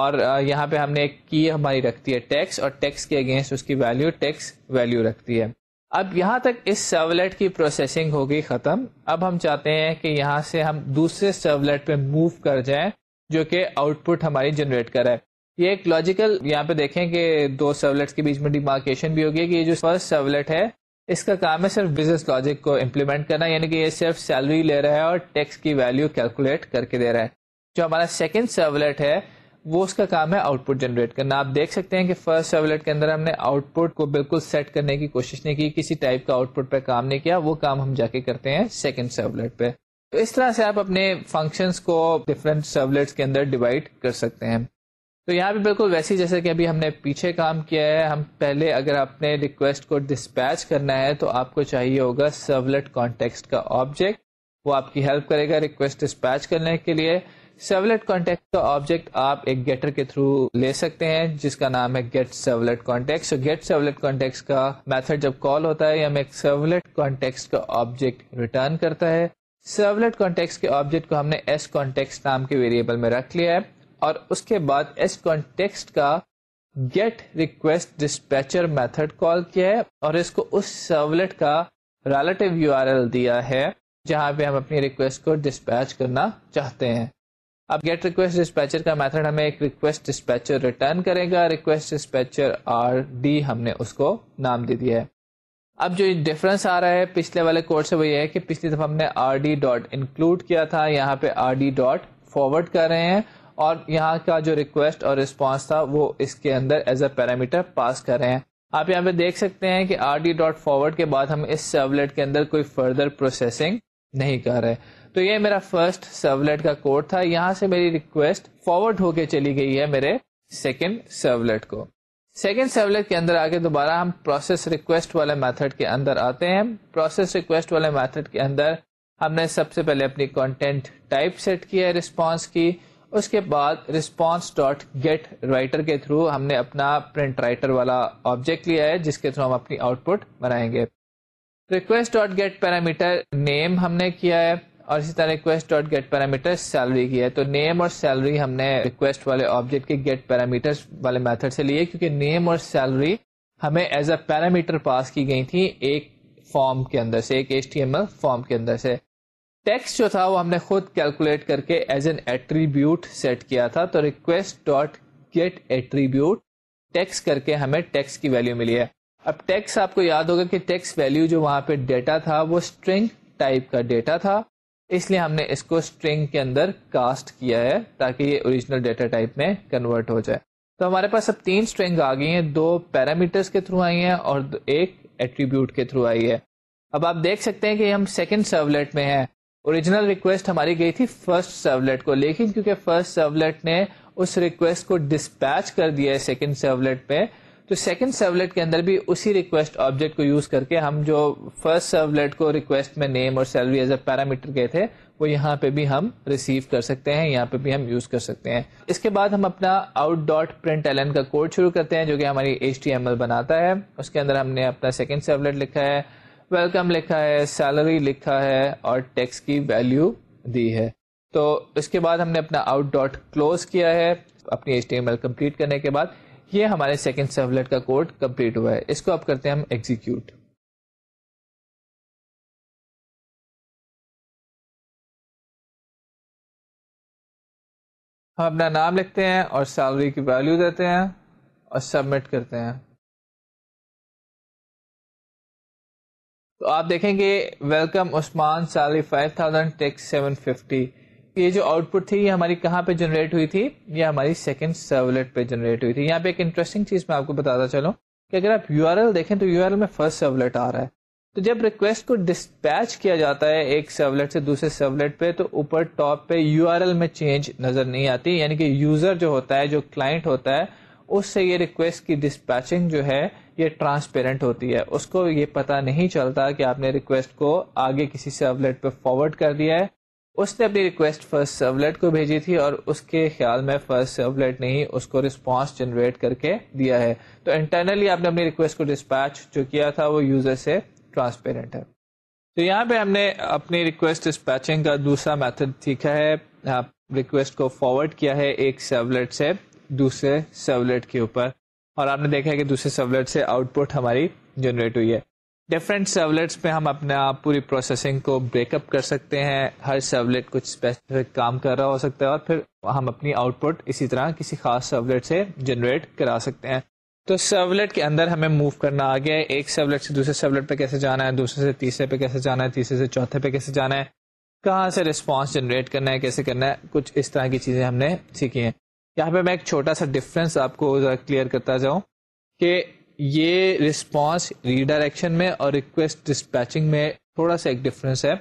اور یہاں پہ ہم نے ایک کی ہماری رکھتی ہے ٹیکس اور ٹیکس کے اگینسٹ اس کی ویلیو ٹیکس ویلیو رکھتی ہے اب یہاں تک اس سرولیٹ کی پروسیسنگ ہو گئی ختم اب ہم چاہتے ہیں کہ یہاں سے ہم دوسرے سرولیٹ پہ موو کر جائیں جو کہ آؤٹ پٹ ہماری جنریٹ کرے یہ ایک لاجیکل یہاں پہ دیکھیں کہ دو سرولیٹ کے بیچ میں ڈیمارکیشن بھی ہوگی کہ یہ جو فرسٹ سرولیٹ ہے اس کا کام ہے صرف بزنس لاجک کو امپلیمنٹ کرنا یعنی کہ یہ صرف سیلری لے رہا ہے اور ٹیکس کی ویلیو کیلکولیٹ کر کے دے رہا ہے جو ہمارا سیکنڈ سرولیٹ ہے وہ اس کا کام ہے آؤٹ پٹ جنریٹ کرنا آپ دیکھ سکتے ہیں کہ فرسٹ سرولیٹ کے اندر ہم نے آؤٹ پٹ کو بالکل سیٹ کرنے کی کوشش نہیں کی کسی ٹائپ کا آؤٹ پٹ پہ کام نہیں کیا وہ کام ہم جا کے کرتے ہیں سیکنڈ سرولیٹ پہ تو اس طرح سے آپ اپنے فنکشنس کو ڈفرینٹ سیولیٹس کے اندر ڈیوائڈ کر سکتے ہیں تو یہاں بھی بالکل ویسی جیسے کہ ابھی ہم نے پیچھے کام کیا ہے ہم پہلے اگر آپ نے ریکویسٹ کو ڈسپیچ کرنا ہے تو آپ کو چاہیے ہوگا سرولیٹ کانٹیکسٹ کا آبجیکٹ وہ آپ کی ہیلپ کرے گا ریکویسٹ ڈسپیچ کرنے کے لیے سیولیٹ کانٹیکٹ کا آبجیکٹ آپ ایک گیٹر کے تھرو لے سکتے ہیں جس کا نام ہے get servlet contact get servlet context کا میتھڈ جب کال ہوتا ہے ہم کا آبجیکٹ آبجیکٹ ریٹرن کرتا ہے کے کے کو نے ایس نام ویریبل میں رکھ لیا ہے اور اس کے بعد ایس کانٹیکس کا get request dispatcher method call کیا ہے اور اس کو اس سرولیٹ کا ریلیٹو یو آر ایل دیا ہے جہاں پہ ہم اپنی ریکویسٹ کو ڈسپیچ کرنا چاہتے ہیں اب گیٹ ریکویسٹ ڈسپیچر کا میتھڈ ہمیں ایک ریکویسٹ ڈسپیچر ریٹرن کرے گا ریکویسٹ ڈسپیچر آر ڈی ہم نے اس کو نام دے دیا ہے اب جو ڈفرنس آ رہا ہے پچھلے والے کوڈ سے وہ یہ ہے کہ پچھلی دفعہ ہم نے آر ڈی ڈاٹ انکلوڈ کیا تھا یہاں پہ آر ڈی ڈاٹ فارورڈ کر رہے ہیں اور یہاں کا جو ریکویسٹ اور ریسپانس تھا وہ اس کے اندر ایز اے پیرامیٹر پاس کر رہے ہیں آپ یہاں پہ دیکھ سکتے ہیں کہ آر ڈی ڈاٹ فارورڈ کے بعد ہم اس سیولیٹ کے اندر کوئی فردر پروسیسنگ نہیں کر رہے تو یہ میرا فرسٹ سرولیٹ کا کوڈ تھا یہاں سے میری ریکویسٹ فارورڈ ہو کے چلی گئی ہے میرے سیکنڈ سرولیٹ کو سیکنڈ سرولیٹ کے اندر آگے دوبارہ ہم پروسیس ریکویسٹ والے میتھڈ کے اندر آتے ہیں پروسیس ریکویسٹ والے میتھڈ کے اندر ہم نے سب سے پہلے اپنی کانٹینٹ ٹائپ سیٹ کیا ہے رسپانس کی اس کے بعد رسپانس ڈاٹ گیٹ رائٹر کے تھرو ہم نے اپنا پرنٹ رائٹر والا آبجیکٹ لیا ہے جس کے تھرو ہم اپنی آؤٹ پٹ بنائیں گے request dot get parameter name ہم نے کیا ہے اور اسی طرح request dot get parameter salary کی ہے تو نیم اور سیلری ہم نے ریکویسٹ والے آبجیکٹ کے گیٹ پیرامیٹر والے میتھڈ سے لیے کیونکہ نیم اور سیلری ہمیں ایز اے پیرامیٹر پاس کی گئی تھی ایک فارم کے اندر سے ایک H T M L form کے اندر سے ٹیکس جو تھا وہ ہم نے خود کیلکولیٹ کر کے ایز این ایٹریبیوٹ سیٹ کیا تھا تو request dot get attribute tax کر کے ہمیں ٹیکس کی ویلو ملی ہے اب ٹیکس آپ کو یاد ہوگا کہ ٹیکس ویلو جو وہاں پہ ڈیٹا تھا وہ اسٹرنگ ٹائپ کا ڈیٹا تھا اس لیے ہم نے اس کو اسٹرنگ کے اندر کاسٹ کیا ہے تاکہ یہ اوریجنل ڈیٹا ٹائپ میں کنورٹ ہو جائے تو ہمارے پاس اب تین اسٹرنگ آ گئی ہیں دو پیرامیٹرس کے تھرو آئی ہیں اور ایک ایٹریبیوٹ کے تھرو آئی ہے اب آپ دیکھ سکتے ہیں کہ ہم سیکنڈ سرولیٹ میں ہیں اوریجنل ریکویسٹ ہماری گئی تھی فرسٹ سرولیٹ کو لیکن کیونکہ فرسٹ سرولیٹ نے اس ریکویسٹ کو ڈسپیچ کر دیا ہے سیکنڈ سرولیٹ پہ تو سیکنڈ سرولیٹ کے اندر بھی اسی ریکویسٹ آبجیکٹ کو یوز کر کے ہم جو فرسٹ سرولیٹ کو ریکویسٹ میں نیم اور سیلری ایز اے پیرامیٹر گئے تھے وہ یہاں پہ بھی ہم ریسیو کر سکتے ہیں یہاں پہ بھی ہم یوز کر سکتے ہیں اس کے بعد ہم اپنا آؤٹ ڈاٹ پرنٹ ایل کا کوڈ شروع کرتے ہیں جو کہ ہماری ایچ ٹی ایم ایل بناتا ہے اس کے اندر ہم نے اپنا سیکنڈ سرولیٹ لکھا ہے ویلکم لکھا ہے سیلری لکھا ہے اور ٹیکس کی ویلو دی ہے تو اس کے بعد ہم نے اپنا آؤٹ ڈاٹ کلوز کیا ہے اپنی H T M L complete کرنے کے بعد یہ ہمارے سیکنڈ سرولیٹ کا کوڈ کمپلیٹ ہوا ہے اس کو اب کرتے ہیں ہم ایگزیکیوٹ ہم اپنا نام لکھتے ہیں اور سیلری کی ویلو دیتے ہیں اور سبمٹ کرتے ہیں تو آپ دیکھیں گے welcome Usman salary five thousand tax seven fifty یہ جو آؤٹ پٹ تھی یہ ہماری کہاں پہ جنریٹ ہوئی تھی یہ ہماری سیکنڈ سرولیٹ پہ جنریٹ ہوئی تھی یہاں پہ ایک انٹرسٹنگ چیز میں آپ کو بتاتا چلوں کہ اگر آپ یو آر ایل دیکھیں تو یو آر ایل میں فرسٹ سرولیٹ آ رہا ہے تو جب ریکویسٹ کو ڈسپیچ کیا جاتا ہے ایک سرولیٹ سے دوسرے سرولیٹ پہ تو اوپر ٹاپ پہ یو آر ایل میں چینج نظر نہیں آتی یعنی کہ یوزر جو ہوتا ہے جو کلائنٹ ہوتا ہے اس سے یہ ریکویسٹ کی ڈسپیچنگ جو ہے یہ ٹرانسپیرنٹ ہوتی ہے اس کو یہ پتا نہیں چلتا کہ آپ نے ریکویسٹ کو آگے کسی سرولیٹ پہ فارورڈ کر دیا ہے اس نے اپنی ریکویسٹ فرسٹ سرولیٹ کو بھیجی تھی اور اس کے خیال میں فرسٹ سرولیٹ نے ہی اس کو رسپانس جنریٹ کر کے دیا ہے تو انٹرنلی آپ نے اپنی ریکویسٹ کو ڈسپیچ جو کیا تھا وہ یوزر سے ٹرانسپیرنٹ ہے تو یہاں پہ ہم نے اپنی ریکویسٹ ڈسپیچنگ کا دوسرا میتھڈ سیکھا ہے آپ ریکویسٹ کو فارورڈ کیا ہے ایک سرولیٹ سے دوسرے سرولیٹ کے اوپر اور آپ نے دیکھا ہے کہ دوسرے سرولیٹ سے آؤٹ پٹ ہماری جنریٹ ہوئی ہے ڈفرینٹ سرولیٹس پہ ہم اپنا پوری پروسیسنگ کو بریک اپ کر سکتے ہیں ہر سرولیٹ کچھ اسپیسیفک کام کر رہا ہو سکتا ہے اور پھر ہم اپنی آؤٹ پٹ اسی طرح کسی خاص سرولیٹ سے جنریٹ کرا سکتے ہیں تو سرولیٹ کے اندر ہمیں موو کرنا آ گیا ہے ایک سرولیٹ سے دوسرے سرولیٹ پہ کیسے جانا ہے دوسرے سے تیسرے پہ کیسے جانا ہے تیسرے سے چوتھے پہ کیسے جانا ہے کہاں سے رسپانس جنریٹ کرنا ہے کیسے کرنا ہے کچھ اس طرح کی چیزیں ہم نے سیکھی ہیں یہاں پہ میں ایک چھوٹا سا ڈفرینس آپ کو کلیئر کرتا جاؤں کہ یہ رسپانس ریڈائریکشن میں اور ریکویسٹ ڈسپیچنگ میں تھوڑا سا ایک ڈفرنس ہے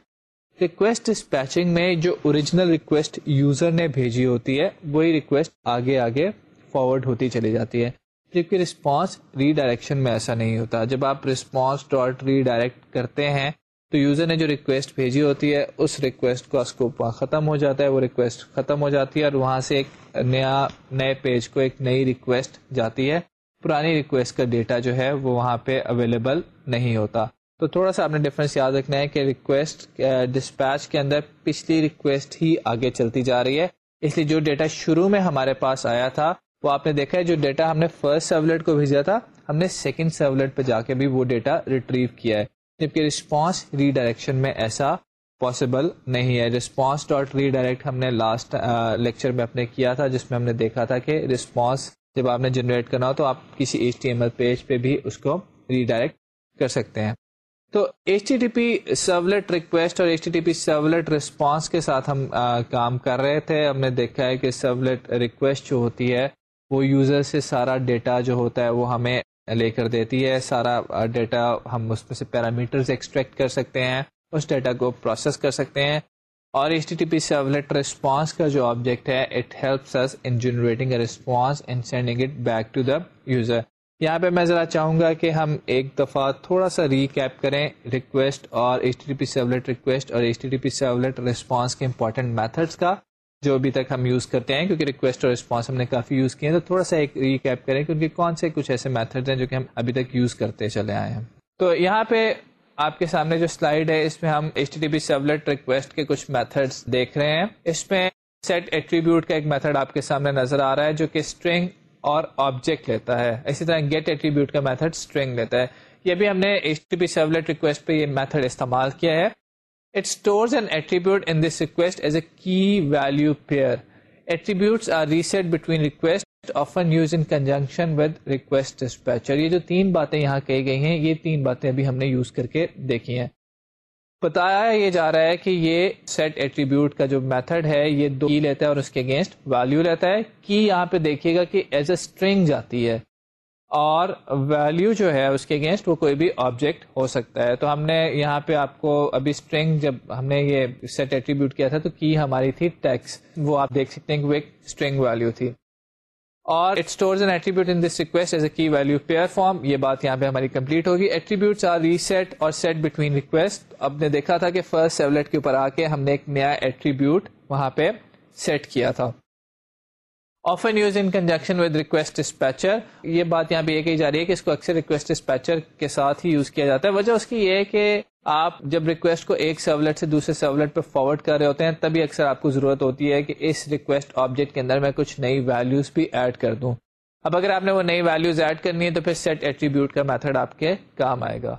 ریکویسٹ ڈسپیچنگ میں جو اوریجنل ریکویسٹ یوزر نے بھیجی ہوتی ہے وہی ریکویسٹ آگے آگے فارورڈ ہوتی چلی جاتی ہے جبکہ رسپانس ریڈائریکشن میں ایسا نہیں ہوتا جب آپ رسپانس ڈاٹ ریڈائریکٹ کرتے ہیں تو یوزر نے جو ریکویسٹ بھیجی ہوتی ہے اس ریکویسٹ کو اسکوپ ختم ہو جاتا ہے وہ ریکویسٹ ختم ہو جاتی ہے اور وہاں سے ایک نیا نئے پیج کو ایک نئی ریکویسٹ جاتی ہے پرانی ریکویسٹ کا ڈیٹا جو ہے وہ وہاں پہ اویلیبل نہیں ہوتا تو تھوڑا سا آپ نے ڈفرینس یاد رکھنا ہے کہ ریکویسٹ ڈسپیچ کے اندر پچھلی ریکویسٹ ہی آگے چلتی جا رہی ہے اس لیے جو ڈیٹا شروع میں ہمارے پاس آیا تھا وہ آپ نے دیکھا ہے جو ڈیٹا ہم نے فرسٹ سرولیٹ کو بھیجا تھا ہم نے سیکنڈ سرولیٹ پہ جا کے بھی وہ ڈیٹا ریٹریو کیا ہے جبکہ رسپانس ڈائریکشن میں ایسا پاسبل نہیں ہے رسپانس ڈاٹ ری ڈائریکٹ ہم نے لاسٹ لیکچر میں اپنے کیا تھا جس میں ہم نے دیکھا تھا کہ رسپانس جب آپ نے جنریٹ کرنا ہو تو آپ کسی H T M L page پہ بھی اس کو ریڈائریکٹ کر سکتے ہیں تو H T T P servlet request اور H T T P servlet response کے ساتھ ہم کام کر رہے تھے ہم نے دیکھا ہے کہ سرولیٹ ریکویسٹ جو ہوتی ہے وہ یوزر سے سارا ڈیٹا جو ہوتا ہے وہ ہمیں لے کر دیتی ہے سارا ڈیٹا ہم اس میں سے پیرامیٹرز ایکسٹریکٹ کر سکتے ہیں اس ڈیٹا کو پروسیس کر سکتے ہیں اور H T T P servlet response کا جو آبجیکٹ ہے it helps us in generating response and sending it back to the user یہاں پہ میں ذرا چاہوں گا کہ ہم ایک دفعہ تھوڑا سا ریکیپ کریں ریکویسٹ اور H T T P servlet request اور H T T P servlet response کے امپورٹنٹ میتھڈس کا جو ابھی تک ہم یوز کرتے ہیں کیونکہ ریکویسٹ اور ریسپانس ہم نے کافی یوز کیے ہیں تو تھوڑا سا ایک ریکیپ کریں کیونکہ کون سے کچھ ایسے میتھڈ ہیں جو کہ ہم ابھی تک یوز کرتے چلے آئے ہیں تو یہاں پہ آپ کے سامنے جو سلائیڈ ہے اس میں ہم H T P servlet request کے کچھ میتھڈ دیکھ رہے ہیں اس میں سیٹ ایٹریبیوٹ کا ایک میتھڈ آپ کے سامنے نظر آ رہا ہے جو کہ اسٹرنگ اور آبجیکٹ لیتا ہے اسی طرح گیٹ ایٹریبیوٹ کا میتھڈ اسٹرنگ لیتا ہے یہ بھی ہم نے H T P servlet request پہ یہ میتھڈ استعمال کیا ہے it stores and attribute in this request as a key value pair attributes are reset between request request often use in conjunction with dispatcher یہ جو تین باتیں یہاں کہی گئی ہیں یہ تین باتیں ابھی ہم نے یوز کر کے دیکھی ہیں بتایا یہ جا رہا ہے کہ یہ سیٹ ایٹریبیوٹ کا جو میتھڈ ہے یہ دو کی لیتا ہے اور اس کے اگینسٹ ویلو لیتا ہے کی یہاں پہ دیکھیے گا کہ ایز اے اسٹرنگ جاتی ہے اور ویلو جو ہے اس کے اگینسٹ وہ کوئی بھی آبجیکٹ ہو سکتا ہے تو ہم نے یہاں پہ آپ کو ابھی اسٹرنگ جب ہم نے یہ سیٹ ایٹریبیوٹ کیا تھا تو کی ہماری تھی ٹیکس وہ آپ دیکھ سکتے ہیں کہ وہ ایک اسٹرنگ تھی اور it stores an attribute in this request as a key value pair form یہ بات یہاں پہ ہماری کمپلیٹ ہوگی ایٹریبیوٹس آر ری سیٹ اور سیٹ بٹوین ریکویسٹ اب نے دیکھا تھا کہ فرسٹ سیولٹ کے اوپر آ کے ہم نے ایک نیا ایٹریبیوٹ وہاں پہ سیٹ کیا تھا often use in with request dispatcher یہ بات یہاں پہ یہ کہی جا رہی ہے کہ اس کو اکثر ریکویسٹ اسپیچر کے ساتھ ہی یوز کیا جاتا ہے وجہ اس کی یہ ہے کہ آپ جب ریکویسٹ کو ایک سرولیٹ سے دوسرے سرولیٹ پہ فارورڈ کر رہے ہوتے ہیں تبھی ہی اکثر آپ کو ضرورت ہوتی ہے کہ اس ریکویسٹ آبجیکٹ کے اندر میں کچھ نئی ویلوز بھی ایڈ کر دوں اب اگر آپ نے وہ نئی ویلوز ایڈ کرنی ہے تو پھر سیٹ ایٹریبیوٹ کا میتھڈ آپ کے کام آئے گا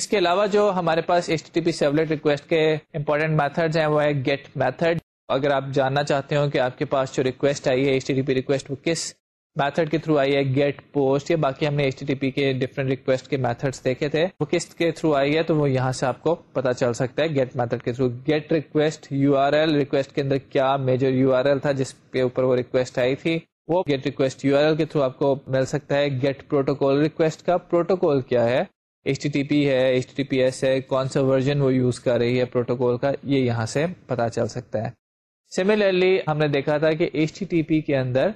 اس کے علاوہ جو ہمارے پاس H T P servlet request کے امپورٹنٹ میتھڈ ہیں وہ ہے گیٹ میتھڈ اگر آپ جاننا چاہتے ہو کہ آپ کے پاس جو ریکویسٹ آئی ہے ایچ ٹی پی ریکویسٹ وہ کس میتھڈ کے تھرو آئی ہے گیٹ پوسٹ یا باقی ہم نے ایچ ٹی پی کے ڈفرنٹ ریکویسٹ کے میتھڈ دیکھے تھے وہ کس کے تھرو آئی ہے تو وہ یہاں سے آپ کو پتا چل سکتا ہے گیٹ میتھڈ کے through get request U R L request کے اندر کیا میجر یو آر ایل تھا جس کے اوپر وہ ریکویسٹ آئی تھی وہ get request U R L کے تھرو آپ کو مل سکتا ہے گیٹ پروٹوکول ریکویسٹ کا پروٹوکال کیا ہے ایچ ٹی پی ہے ایچ ٹی پی ایس ہے کون سا ورژن وہ یوز کر رہی ہے پروٹوکال کا یہ یہاں سے پتا چل سکتا ہے سملرلی ہم نے دیکھا تھا کہ ایچ ٹی پی کے اندر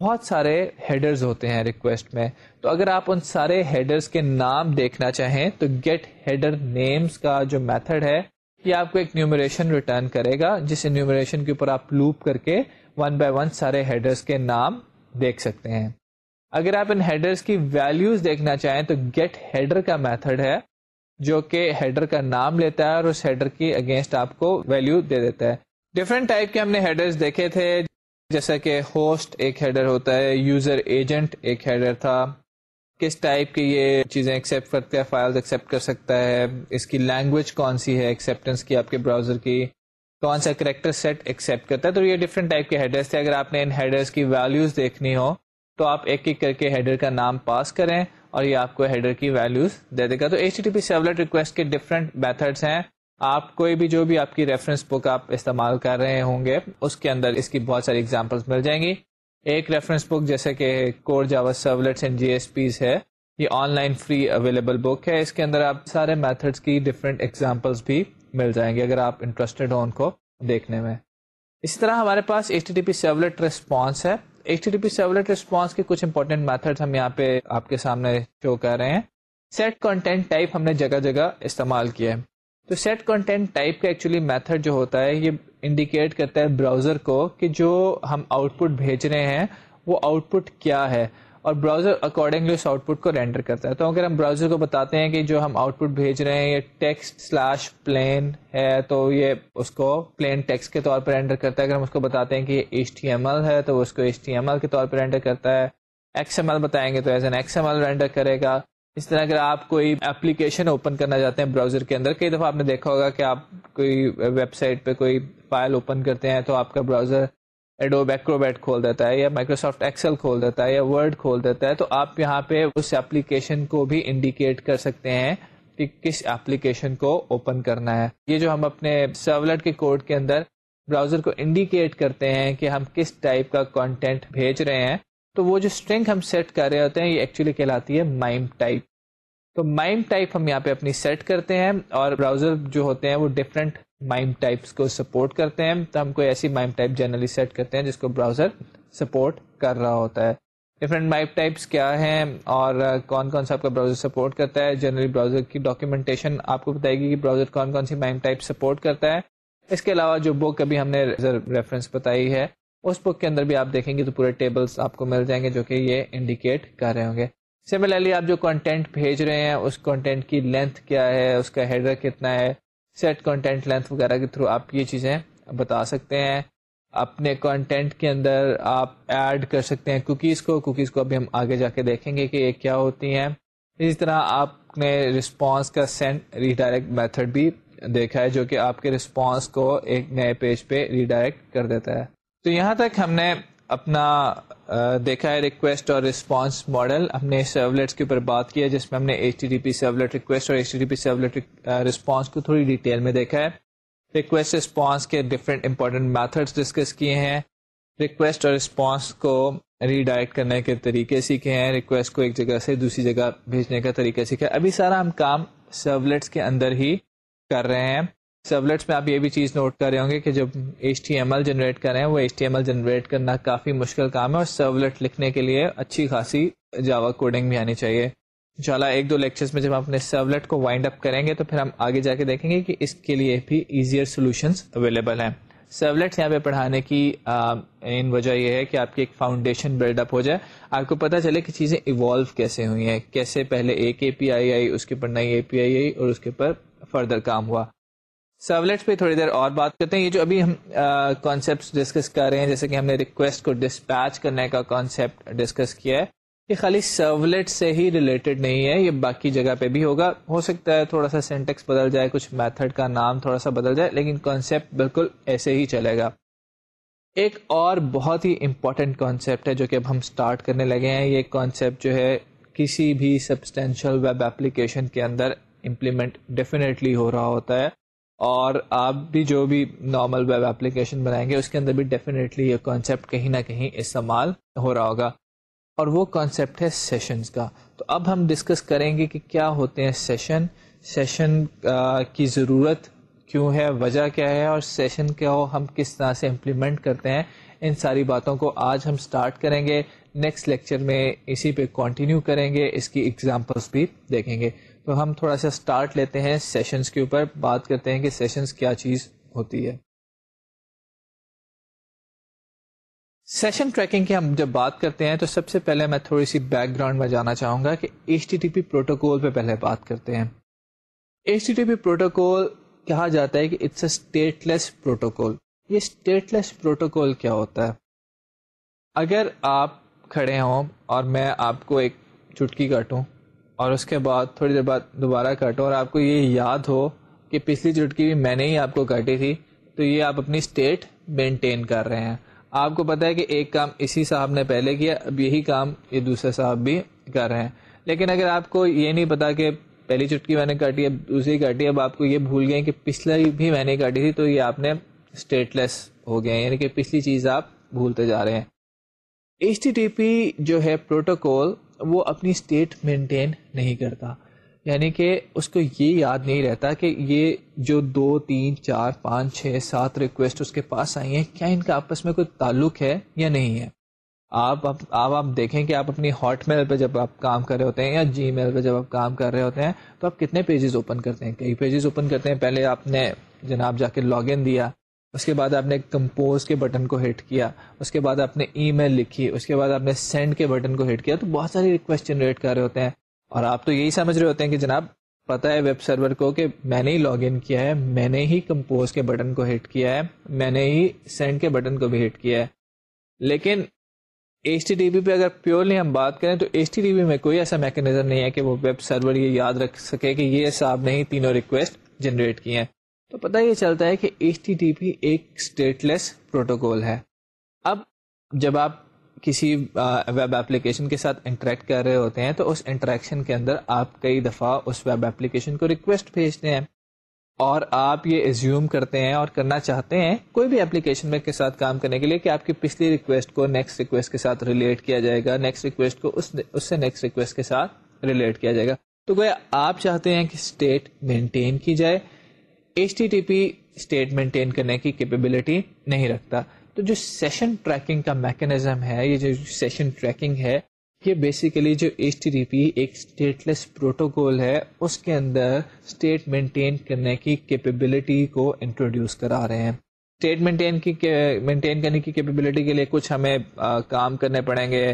بہت سارے ہیڈرز ہوتے ہیں ریکویسٹ میں تو اگر آپ ان سارے ہیڈرز کے نام دیکھنا چاہیں تو گیٹ ہیڈر نیمز کا جو میتھڈ ہے یہ آپ کو ایک نیومریشن ریٹرن کرے گا جس نیومریشن کے اوپر آپ لوپ کر کے ون بائی ون سارے ہیڈرز کے نام دیکھ سکتے ہیں اگر آپ ان ہیڈرز کی ویلیوز دیکھنا چاہیں تو گیٹ ہیڈر کا میتھڈ ہے جو کہ ہیڈر کا نام لیتا ہے اور اس ہیڈر کی اگینسٹ آپ کو ویلیو دے دیتا ہے ڈفرینٹ ٹائپ کے ہم نے ہیڈرز دیکھے تھے جیسا کہ ہوسٹ ایک ہیڈر ہوتا ہے یوزر ایجنٹ ایک ہیڈر تھا کس ٹائپ کی یہ چیزیں ایکسیپٹ کرتے فائلز ایکسیپٹ کر سکتا ہے اس کی لینگویج کون سی ہے ایکسیپٹنس کی آپ کے براؤزر کی کون سا کریکٹر سیٹ ایکسیپٹ کرتا ہے تو یہ ڈفرینٹ ٹائپ کے ہیڈرس تھے اگر آپ نے ان ہیڈرز کی ویلیوز دیکھنی ہو تو آپ ایک ایک کر کے ہیڈر کا نام پاس کریں اور یہ آپ کو ہیڈر کی ویلیوز دے دے گا تو H T P servlet request کے ڈفرینٹ میتھڈس ہیں آپ کوئی بھی جو بھی آپ کی ریفرنس بک آپ استعمال کر رہے ہوں گے اس کے اندر اس کی بہت ساری ایگزامپلس مل جائیں گی ایک ریفرنس بک جیسے کہ core Java and J S Ps ہے یہ online free available book ہے اس کے اندر آپ سارے میتھڈس کی ڈفرینٹ ایگزامپلس بھی مل جائیں گے اگر آپ انٹرسٹیڈ ہو ان کو دیکھنے میں اسی طرح ہمارے پاس H T P servlet response ہے H T P servlet response کے کچھ امپورٹینٹ میتھڈ ہم یہاں پہ آپ کے سامنے شو کر رہے ہیں سیٹ کنٹینٹ ٹائپ ہم نے جگہ جگہ استعمال کیا ہے تو سیٹ کنٹینٹ کا ایکچولی میتھڈ جو ہوتا ہے یہ انڈیکیٹ کرتا ہے براؤزر کو کہ جو ہم آؤٹ پٹ بھیج رہے ہیں وہ آؤٹ پٹ کیا ہے اور براؤزر اکارڈنگلی اس آؤٹ پٹ کو رینڈر کرتا ہے تو اگر ہم براؤزر کو بتاتے ہیں کہ جو ہم آؤٹ پٹ بھیج رہے ہیں یہ ٹیکسٹ سلیش پلین ہے تو یہ اس کو پلین ٹیکسٹ کے طور پر رینڈر کرتا ہے اگر ہم اس کو بتاتے ہیں کہ یہ ایچ ٹی ایم ایل ہے تو وہ اس کو ایچ ٹی ایم ایل کے طور پر رینڈر کرتا ہے ایکس ایم ایل بتائیں گے تو as an X M L render کرے گا اس طرح اگر آپ کوئی اپلیکیشن اوپن کرنا چاہتے ہیں براؤزر کے اندر کئی دفعہ آپ نے دیکھا ہوگا کہ آپ کوئی ویب سائٹ پہ کوئی فائل اوپن کرتے ہیں تو آپ کا براؤزر ایڈو بیکروبیٹ بیٹ کھول دیتا ہے یا مائکروسافٹ ایکسل کھول دیتا ہے یا ورڈ کھول دیتا ہے تو آپ یہاں پہ اس ایپلیکیشن کو بھی انڈیکیٹ کر سکتے ہیں کہ کس ایپلیکیشن کو اوپن کرنا ہے یہ جو ہم اپنے سرولٹ کے کوڈ کے اندر براؤزر کو انڈیکیٹ کرتے ہیں کہ ہم کس ٹائپ کا کانٹینٹ بھیج رہے ہیں تو وہ جو اسٹرنگ ہم سیٹ کر رہے ہوتے ہیں یہ ایکچولی کہلاتی ہے مائم ٹائپ تو مائم ٹائپ ہم یہاں پہ اپنی سیٹ کرتے ہیں اور براؤزر جو ہوتے ہیں وہ ڈفرینٹ مائم ٹائپس کو سپورٹ کرتے ہیں تو ہم کوئی ایسی مائم ٹائپ جنرلی سیٹ کرتے ہیں جس کو براؤزر سپورٹ کر رہا ہوتا ہے ڈفرینٹ مائم ٹائپس کیا ہیں اور کون کون سا آپ کا براؤزر سپورٹ کرتا ہے جنرلی براؤزر کی ڈاکیومنٹیشن آپ کو بتائے گی کہ براؤزر کون کون سی مائم ٹائپ سپورٹ کرتا ہے اس کے علاوہ جو بک ابھی ہم نے ریفرنس بتائی ہے اس بک کے اندر بھی آپ دیکھیں گے تو پورے ٹیبلس آپ کو مل جائیں گے جو کہ یہ انڈیکیٹ کر رہے ہوں گے سملرلی آپ جو کانٹینٹ بھیج رہے ہیں اس کانٹینٹ کی لینتھ کیا ہے اس کا ہیڈر کتنا ہے سیٹ کانٹینٹ لینتھ وغیرہ کے تھرو آپ یہ چیزیں بتا سکتے ہیں اپنے کانٹینٹ کے اندر آپ ایڈ کر سکتے ہیں کوکیز کو کوکیز کو ابھی ہم آگے جا کے دیکھیں گے کہ یہ کیا ہوتی ہیں اسی طرح آپ نے رسپانس کا سینڈ ریڈائریکٹ میتھڈ بھی دیکھا ہے جو کہ آپ کے رسپانس کو ایک نئے پیج پہ ریڈائریکٹ کر دیتا ہے تو یہاں تک ہم نے اپنا دیکھا ہے ریکویسٹ اور رسپانس ماڈل ہم نے سرولیٹس کے اوپر بات کیا جس میں ہم نے H T P servlet request اور H T P servlet response کو تھوڑی ڈیٹیل میں دیکھا ہے ریکویسٹ رسپانس کے ڈفرینٹ امپورٹنٹ میتھڈس ڈسکس کیے ہیں ریکویسٹ اور رسپانس کو ریڈائکٹ کرنے کے طریقے سیکھے ہیں ریکویسٹ کو ایک جگہ سے دوسری جگہ بھیجنے کا طریقہ سیکھا ابھی سارا ہم کام سرولیٹس کے اندر ہی کر رہے ہیں سرولیٹس میں آپ یہ بھی چیز نوٹ کر رہے ہوں گے کہ جب H T M L generate کر رہے ہیں وہ H T M L generate کرنا کافی مشکل کام ہے اور سرولیٹ لکھنے کے لیے اچھی خاصی جاوا کوڈنگ بھی آنی چاہیے چالا ایک دو لیکچرز میں جب ہم اپنے سرولیٹ کو وائنڈ اپ کریں گے تو پھر ہم آگے جا کے دیکھیں گے کہ اس کے لیے بھی ایزیئر سولوشنس اویلیبل ہیں سرولیٹس یہاں پہ پڑھانے کی ان وجہ یہ ہے کہ آپ کی ایک فاؤنڈیشن بلڈ اپ ہو جائے آپ کو پتہ چلے کہ چیزیں ایوالو کیسے ہوئی ہیں کیسے پہلے ایک اے پی آئی آئی اس کے پر نئی اے پی آئی آئی اور اس کے پر فردر کام ہوا سرولیٹس پہ تھوڑی دیر اور بات کرتے ہیں یہ جو ابھی ہم کانسیپٹ ڈسکس کر رہے ہیں جیسے کہ ہم نے ریکویسٹ کو ڈسپیچ کرنے کا کانسیپٹ ڈسکس کیا ہے یہ خالی سرولیٹ سے ہی ریلیٹڈ نہیں ہے یہ باقی جگہ پہ بھی ہوگا ہو سکتا ہے تھوڑا سا سینٹیکس بدل جائے کچھ میتھڈ کا نام تھوڑا سا بدل جائے لیکن کانسیپٹ بالکل ایسے ہی چلے گا ایک اور بہت ہی امپورٹنٹ کانسیپٹ ہے جو کہ اب ہم اسٹارٹ کرنے لگے ہیں یہ کانسیپٹ جو ہے کسی بھی سبسٹینشیل ویب اپلیکیشن کے اندر امپلیمنٹ ڈیفینیٹلی ہو رہا ہوتا ہے اور آپ بھی جو بھی نارمل ویب اپلیکیشن بنائیں گے اس کے اندر بھی ڈیفینیٹلی یہ کانسیپٹ کہیں نہ کہیں استعمال ہو رہا ہوگا اور وہ کانسیپٹ ہے سیشنز کا تو اب ہم ڈسکس کریں گے کہ کیا ہوتے ہیں سیشن سیشن کی ضرورت کیوں ہے وجہ کیا ہے اور سیشن کیا ہم کس طرح سے امپلیمنٹ کرتے ہیں ان ساری باتوں کو آج ہم سٹارٹ کریں گے نیکسٹ لیکچر میں اسی پہ کنٹینیو کریں گے اس کی ایگزامپلس بھی دیکھیں گے تو ہم تھوڑا سا اسٹارٹ لیتے ہیں سیشنس کے اوپر بات کرتے ہیں کہ سیشنس کیا چیز ہوتی ہے سیشن ٹریکنگ کی ہم جب بات کرتے ہیں تو سب سے پہلے میں تھوڑی سی بیک گراؤنڈ میں جانا چاہوں گا کہ ایچ ٹی پی پروٹوکول پہ پہلے بات کرتے ہیں ایچ ٹی پی پروٹوکول کہا جاتا ہے کہ it's a stateless protocol یہ اسٹیٹ لیس پروٹوکول کیا ہوتا ہے اگر آپ کھڑے ہوں اور میں آپ کو ایک چٹکی کاٹوں اور اس کے بعد تھوڑی دیر بعد دوبارہ کاٹو اور آپ کو یہ یاد ہو کہ پچھلی چٹکی بھی میں نے ہی آپ کو کاٹی تھی تو یہ آپ اپنی اسٹیٹ مینٹین کر رہے ہیں آپ کو پتا ہے کہ ایک کام اسی صاحب نے پہلے کیا اب یہی کام یہ دوسرے صاحب بھی کر رہے ہیں لیکن اگر آپ کو یہ نہیں پتا کہ پہلی چٹکی میں نے کاٹی اب دوسری کاٹی اب آپ کو یہ بھول گئے کہ پچھلی بھی میں نے کاٹی تھی تو یہ آپ نے اسٹیٹ لیس ہو گیا یعنی کہ پچھلی چیز آپ بھولتے جا رہے ہیں ٹی ٹی پی جو ہے پروٹوکول وہ اپنی اسٹیٹ مینٹین نہیں کرتا یعنی کہ اس کو یہ یاد نہیں رہتا کہ یہ جو دو تین چار پانچ چھ سات ریکویسٹ اس کے پاس آئی ہیں کیا ان کا آپس میں کوئی تعلق ہے یا نہیں ہے آپ آپ آپ دیکھیں کہ آپ اپنی ہاٹ میل پہ جب آپ کام کر رہے ہوتے ہیں یا جی میل پہ جب آپ کام کر رہے ہوتے ہیں تو آپ کتنے پیجز اوپن کرتے ہیں کئی پیجز اوپن کرتے ہیں پہلے آپ نے جناب جا کے لاگ ان دیا اس کے بعد آپ نے کمپوز کے بٹن کو ہٹ کیا اس کے بعد آپ نے ای میل لکھی اس کے بعد آپ نے سینڈ کے بٹن کو ہٹ کیا تو بہت ساری ریکویسٹ جنریٹ کر رہے ہوتے ہیں اور آپ تو یہی سمجھ رہے ہوتے ہیں کہ جناب پتا ہے ویب سرور کو کہ میں نے ہی لاگ ان کیا ہے میں نے ہی کمپوز کے بٹن کو ہٹ کیا ہے میں نے ہی سینڈ کے بٹن کو بھی ہٹ کیا ہے لیکن ایچ ٹی بی پہ اگر پیورلی ہم بات کریں تو ایچ ٹی ڈی بی میں کوئی ایسا میکنیزم نہیں ہے کہ وہ ویب سرور یہ یاد رکھ سکے کہ یہ صاحب نے ہی تینوں ریکویسٹ جنریٹ کی ہیں تو پتہ یہ چلتا ہے کہ ایچ ٹی ٹی پی ایک اسٹیٹ لیس پروٹوکول ہے اب جب آپ کسی ویب اپلیکیشن کے ساتھ انٹریکٹ کر رہے ہوتے ہیں تو اس انٹریکشن کے اندر آپ کئی دفعہ اس ویب اپلیکیشن کو ریکویسٹ بھیجتے ہیں اور آپ یہ ایزیوم کرتے ہیں اور کرنا چاہتے ہیں کوئی بھی اپلیکیشن میں کے ساتھ کام کرنے کے لیے کہ آپ کی پچھلی ریکویسٹ کو نیکسٹ ریکویسٹ کے ساتھ ریلیٹ کیا جائے گا نیکسٹ ریکویسٹ کو اس سے نیکسٹ ریکویسٹ کے ساتھ ریلیٹ کیا جائے گا تو گویا آپ چاہتے ہیں کہ اسٹیٹ مینٹین کی جائے H T T P state maintain کرنے کی کیپیبلٹی نہیں رکھتا تو جو سیشن ٹریکنگ کا میکینزم ہے یہ جو سیشن ٹریکنگ ہے یہ بیسیکلی جو ایچ ٹی ٹی پی ایک اسٹیٹ لیس پروٹوکول ہے اس کے اندر اسٹیٹ مینٹین کرنے کی کیپیبلٹی کو انٹروڈیوس کرا رہے ہیں اسٹیٹ مینٹین کی مینٹین کرنے کی کیپیبلٹی کے لیے کچھ ہمیں کام کرنے پڑیں گے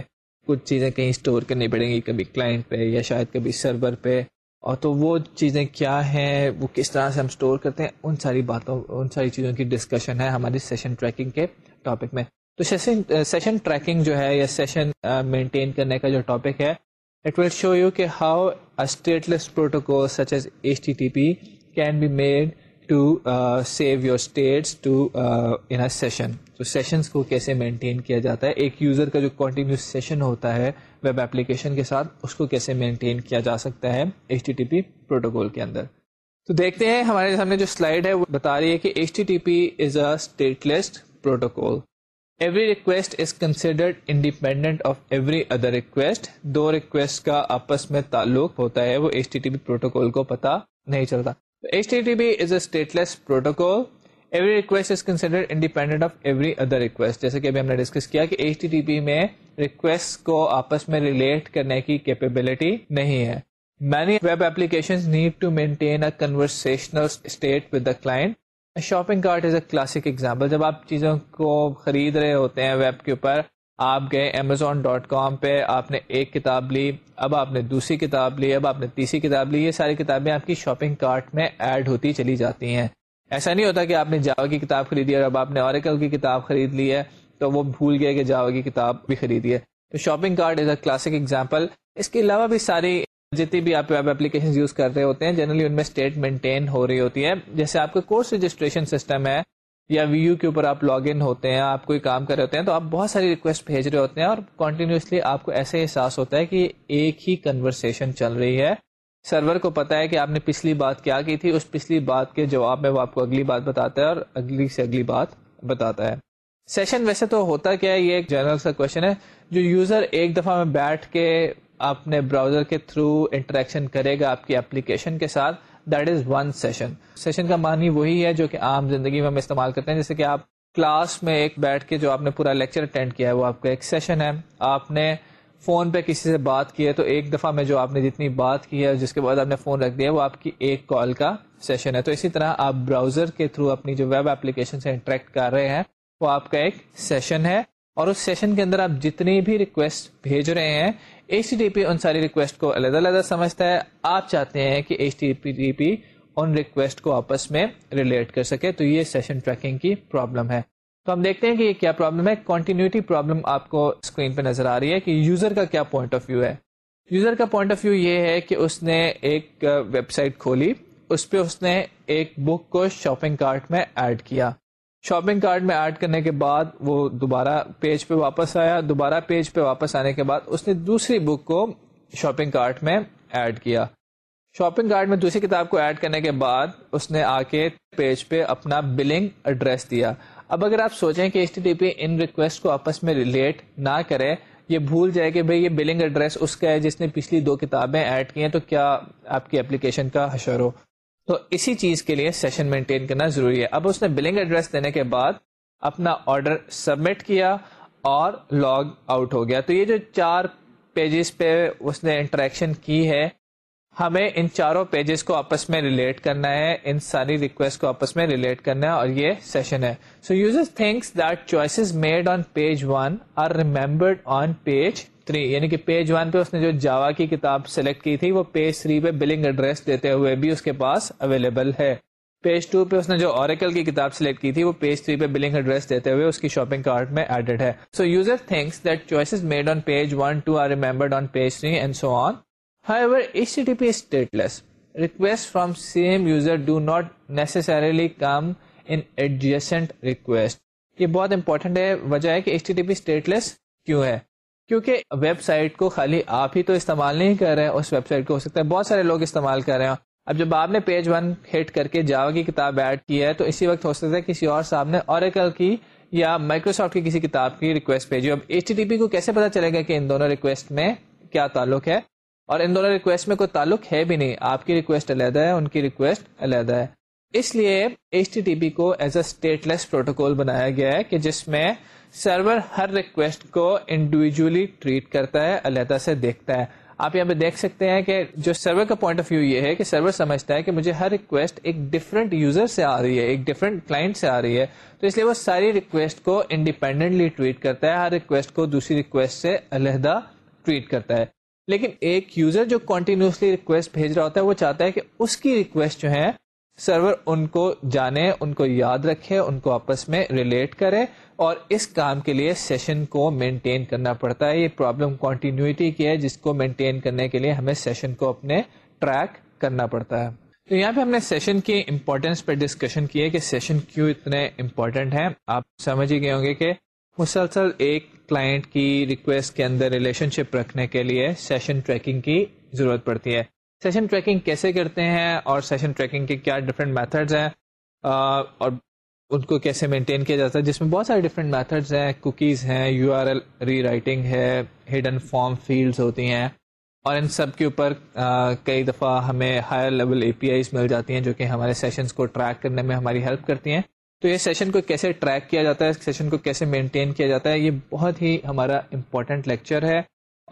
کچھ چیزیں کہیں اسٹور کرنی پڑیں گی کبھی کلائنٹ پہ یا شاید کبھی سرور پہ اور تو وہ چیزیں کیا ہیں وہ کس طرح سے ہم اسٹور کرتے ہیں ان ساری باتوں ان ساری چیزوں کی ڈسکشن ہے ہماری سیشن ٹریکنگ کے ٹاپک میں تو سیشن سیشن ٹریکنگ جو ہے یا سیشن مینٹین کرنے کا جو ٹاپک ہے اٹ ول شو یو کہ how stateless protocol such as H T P can be made to save your states to in session تو سیشنس کو کیسے مینٹین کیا جاتا ہے ایک یوزر کا جو کنٹینیوس سیشن ہوتا ہے ویب اپلیکیشن کے ساتھ اس کو کیسے مینٹین کیا جا سکتا ہے ایچ ٹی پی پروٹوکول کے اندر تو دیکھتے ہیں ہمارے سامنے جو سلائڈ ہے وہ بتا رہی ہے کہ H T T P is a stateless protocol every request is considered independent of every other request do request کا آپس میں تعلق ہوتا ہے وہ H T T P protocol کو پتا نہیں چلتا H T P is stateless protocol every requested independent of every other request جیسے کہ ڈسکس کیا کہ ایچ ٹی بی میں رکویسٹ کو آپس میں ریلیٹ کرنے کی کیپیبلٹی نہیں ہے many web application need to maintain a conversational state with a کلا shopping cart is a classic example جب آپ چیزوں کو خرید رہے ہوتے ہیں ویب کے اوپر آپ گئے امیزون ڈاٹ کام پہ آپ نے ایک کتاب لی اب آپ نے دوسری کتاب لی اب آپ نے تیسری کتاب لی یہ ساری کتابیں آپ کی شاپنگ کارٹ میں ایڈ ہوتی چلی جاتی ہیں ایسا نہیں ہوتا کہ آپ نے جاوا کی کتاب خریدی ہے اور اب آپ نے اوریکل کی کتاب خرید لی ہے تو وہ بھول گیا کہ جاوا کی کتاب بھی خریدی ہے تو shopping cart is a classic example اس کے علاوہ بھی ساری جتنی بھی آپ ویب اپلیکیشن یوز کر رہے ہوتے ہیں جنرلی ان میں اسٹیٹ مینٹین ہو رہی ہوتی ہے جیسے آپ کا کورس رجسٹریشن سسٹم ہے یا وی یو کے اوپر آپ لاگ ان ہوتے ہیں آپ کوئی کام کر رہے ہوتے ہیں تو آپ بہت ساری ریکویسٹ بھیج رہے ہوتے ہیں اور کنٹینیوسلی آپ کو ایسے احساس ہوتا ہے کہ ایک ہی کنورسیشن چل رہی ہے سرور کو پتا ہے کہ آپ نے پچھلی بات کیا کی تھی اس پچھلی بات کے جواب میں وہ آپ کو اگلی بات بتاتا ہے اور اگلی سے اگلی بات بتاتا ہے سیشن ویسے تو ہوتا کیا ہے یہ ایک جنرل سا کوشچن ہے جو یوزر ایک دفعہ میں بیٹھ کے اپنے براؤزر کے تھرو انٹریکشن کرے گا آپ کی اپلیکیشن کے ساتھ that is one session session کا معنی وہی ہے جو کہ عام زندگی میں ہم استعمال کرتے ہیں جیسے کہ آپ کلاس میں ایک بیٹھ کے جو آپ نے پورا لیکچر اٹینڈ کیا ہے وہ آپ کا ایک سیشن ہے آپ نے فون پہ کسی سے بات کی ہے تو ایک دفعہ میں جو آپ نے جتنی بات کی ہے جس کے بعد آپ نے فون رکھ دیا وہ آپ کی ایک کال کا سیشن ہے تو اسی طرح آپ براؤزر کے تھرو اپنی جو ویب اپلیکیشن سے انٹریکٹ کر رہے ہیں وہ آپ کا ایک سیشن ہے اور اس سیشن کے اندر آپ جتنی بھی ریکویسٹ بھیج رہے ہیں ایچ ڈی پی ان ساری ریکویسٹ کو علیحدہ علیحدہ سمجھتا ہے آپ چاہتے ہیں کہ ایچ ٹی پی ان ریکویسٹ کو آپس میں ریلیٹ کر سکے تو یہ سیشن ٹریکنگ کی پرابلم ہے تو ہم دیکھتے ہیں کہ یہ کیا پرابلم ہے کنٹینیوٹی پرابلم آپ کو اسکرین پہ نظر آ رہی ہے کہ یوزر کا کیا پوائنٹ آف ویو ہے یوزر کا پوائنٹ آف ویو یہ ہے کہ اس نے ایک ویب سائٹ کھولی اس پہ اس نے ایک بک کو شاپنگ کارٹ میں ایڈ کیا شاپنگ کارٹ میں ایڈ کرنے کے بعد وہ دوبارہ پیج پہ واپس آیا دوبارہ پیج پہ واپس آنے کے بعد اس نے دوسری بک کو شاپنگ کارٹ میں ایڈ کیا شاپنگ کارٹ میں دوسری کتاب کو ایڈ کرنے کے بعد اس نے آ کے پیج پہ اپنا بلنگ ایڈریس دیا اب اگر آپ سوچیں کہ ایچ ٹی ٹی پی ان ریکویسٹ کو آپس میں ریلیٹ نہ کرے یہ بھول جائے کہ بھئی یہ بلنگ ایڈریس اس کا ہے جس نے پچھلی دو کتابیں ایڈ کی ہیں تو کیا آپ کی اپلیکیشن کا حشر ہو تو اسی چیز کے لیے سیشن مینٹین کرنا ضروری ہے اب اس نے بلنگ ایڈریس دینے کے بعد اپنا آرڈر سبمٹ کیا اور لاگ آؤٹ ہو گیا تو یہ جو چار پیجز پہ اس نے انٹریکشن کی ہے ہمیں ان چاروں پیجز کو آپس میں ریلیٹ کرنا ہے ان ساری ریکویسٹ کو آپس میں ریلیٹ کرنا ہے اور یہ سیشن ہے so use thinks that choices made on page one are remembered on page three یعنی کہ پیج ون پہ اس نے جو جاوا کی کتاب سلیکٹ کی تھی وہ پیج تھری پہ بلنگ ایڈریس دیتے ہوئے بھی اس کے پاس اویلیبل ہے پیج ٹو پہ اس نے جو اوریکل کی کتاب سلیکٹ کی تھی وہ پیج تھری پہ بلنگ ایڈریس دیتے ہوئے اس کی شاپنگ کارٹ میں ایڈڈ ہے so user thinks that choices made on page one two are remembered on page three and so on H T P less request from same user do not necessarily come in adjacent request یہ بہت important ہے وجہ ہے کہ H T P stateless کیوں ہے کیونکہ web site کو خالی آپ ہی تو استعمال نہیں کر رہے ہیں اس ویب سائٹ کو ہو سکتا ہے بہت سارے لوگ استعمال کر رہے ہیں اب جب آپ نے پیج ون ہٹ کر کے جاوا کی کتاب ایڈ کی ہے تو اسی وقت ہو سکتا ہے کسی اور صاحب اوریکل اور یا مائکروسافٹ کی کسی کتاب کی ریکویسٹ بھیجی اب ایچ ٹی پی کو کیسے پتا چلے گا کہ ان دونوں ریکویسٹ میں کیا تعلق ہے اور ان دونوں ریکویسٹ میں کوئی تعلق ہے بھی نہیں آپ کی ریکویسٹ علیحدہ ہے ان کی ریکویسٹ علیحدہ ہے اس لیے ایچ ٹی پی کو as a stateless protocol بنایا گیا ہے کہ جس میں سرور ہر ریکویسٹ کو انڈیویجلی ٹریٹ کرتا ہے علیحدہ سے دیکھتا ہے آپ یہاں پہ دیکھ سکتے ہیں کہ جو سرور کا پوائنٹ آف ویو یہ ہے کہ سرور سمجھتا ہے کہ مجھے ہر ریکویسٹ ایک ڈفرنٹ یوزر سے آ رہی ہے ایک ڈفرنٹ کلائنٹ سے آ رہی ہے تو اس لیے وہ ساری ریکویسٹ کو انڈیپینڈنٹلی ٹریٹ کرتا ہے ہر ریکویسٹ کو دوسری ریکویسٹ سے علیحدہ ٹریٹ کرتا ہے لیکن ایک یوزر جو کنٹینیوسلی ریکویسٹ بھیج رہا ہوتا ہے وہ چاہتا ہے کہ اس کی ریکویسٹ جو ہے سرور ان کو جانے ان کو یاد رکھے ان کو آپس میں ریلیٹ کرے اور اس کام کے لیے سیشن کو مینٹین کرنا پڑتا ہے یہ پرابلم کانٹینیوٹی کی ہے جس کو مینٹین کرنے کے لیے ہمیں سیشن کو اپنے ٹریک کرنا پڑتا ہے تو یہاں پہ ہم نے سیشن کی امپورٹینس پہ ڈسکشن کی ہے کہ سیشن کیوں اتنے امپورٹینٹ ہیں آپ سمجھ ہی گئے ہوں گے کہ مسلسل ایک کلائنٹ کی ریکویسٹ کے اندر ریلیشن شپ رکھنے کے لیے سیشن ٹریکنگ کی ضرورت پڑتی ہے سیشن ٹریکنگ کیسے کرتے ہیں اور سیشن ٹریکنگ کے کیا ڈفرینٹ میتھڈز ہیں اور ان کو کیسے مینٹین کیا جاتا ہے جس میں بہت سارے ڈفرینٹ میتھڈز ہیں کوکیز ہیں U R L rewriting ہے ہڈن فارم فیلڈز ہوتی ہیں اور ان سب کے اوپر کئی دفعہ ہمیں higher level A P Is مل جاتی ہیں جو کہ ہمارے سیشنز کو ٹریک کرنے میں ہماری ہیلپ کرتی ہیں تو یہ سیشن کو کیسے ٹریک کیا جاتا ہے سیشن کو کیسے مینٹین کیا جاتا ہے یہ بہت ہی ہمارا امپورٹنٹ لیکچر ہے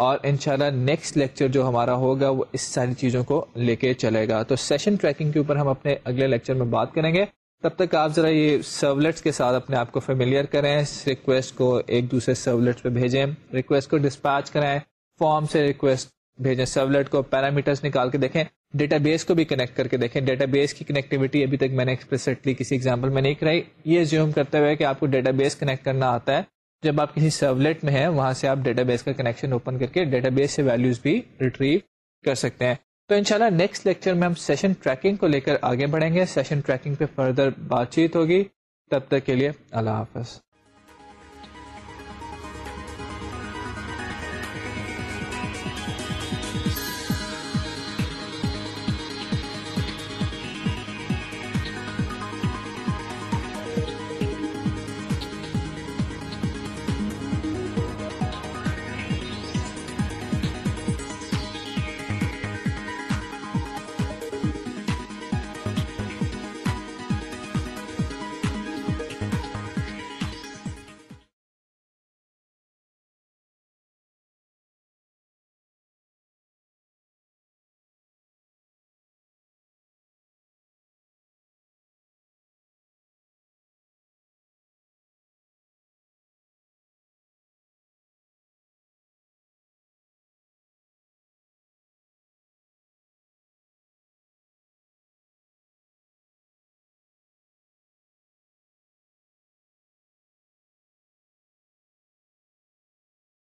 اور ان شاء اللہ نیکسٹ لیکچر جو ہمارا ہوگا وہ اس ساری چیزوں کو لے کے چلے گا تو سیشن ٹریکنگ کے اوپر ہم اپنے اگلے لیکچر میں بات کریں گے تب تک آپ ذرا یہ سرولیٹس کے ساتھ اپنے آپ کو فیملیئر کریں اس ریکویسٹ کو ایک دوسرے سرولیٹ پہ بھیجیں ریکویسٹ کو ڈسپیچ کرائیں فارم سے ریکویسٹ بھیجیں سرولیٹ کو پیرامیٹرز نکال کے دیکھیں ڈیٹا بیس کو بھی کنیکٹ کر کے دیکھیں ڈیٹا بیس کی کنیکٹیوٹی ابھی تک میں نے کسی ایگزامپل میں نہیں کرائی یہ زیوم کرتے ہوئے کہ آپ کو ڈیٹا بیس کنیکٹ کرنا آتا ہے جب آپ کسی سرولیٹ میں ہیں وہاں سے آپ ڈیٹا بیس کا کنیکشن اوپن کر کے ڈیٹا بیس سے ویلوز بھی ریٹریو کر سکتے ہیں تو انشاءاللہ شاء نیکسٹ لیکچر میں ہم سیشن ٹریکنگ کو لے کر آگے بڑھیں گے سیشن ٹریکنگ پہ فردر بات چیت ہوگی تب تک کے لیے اللہ حافظ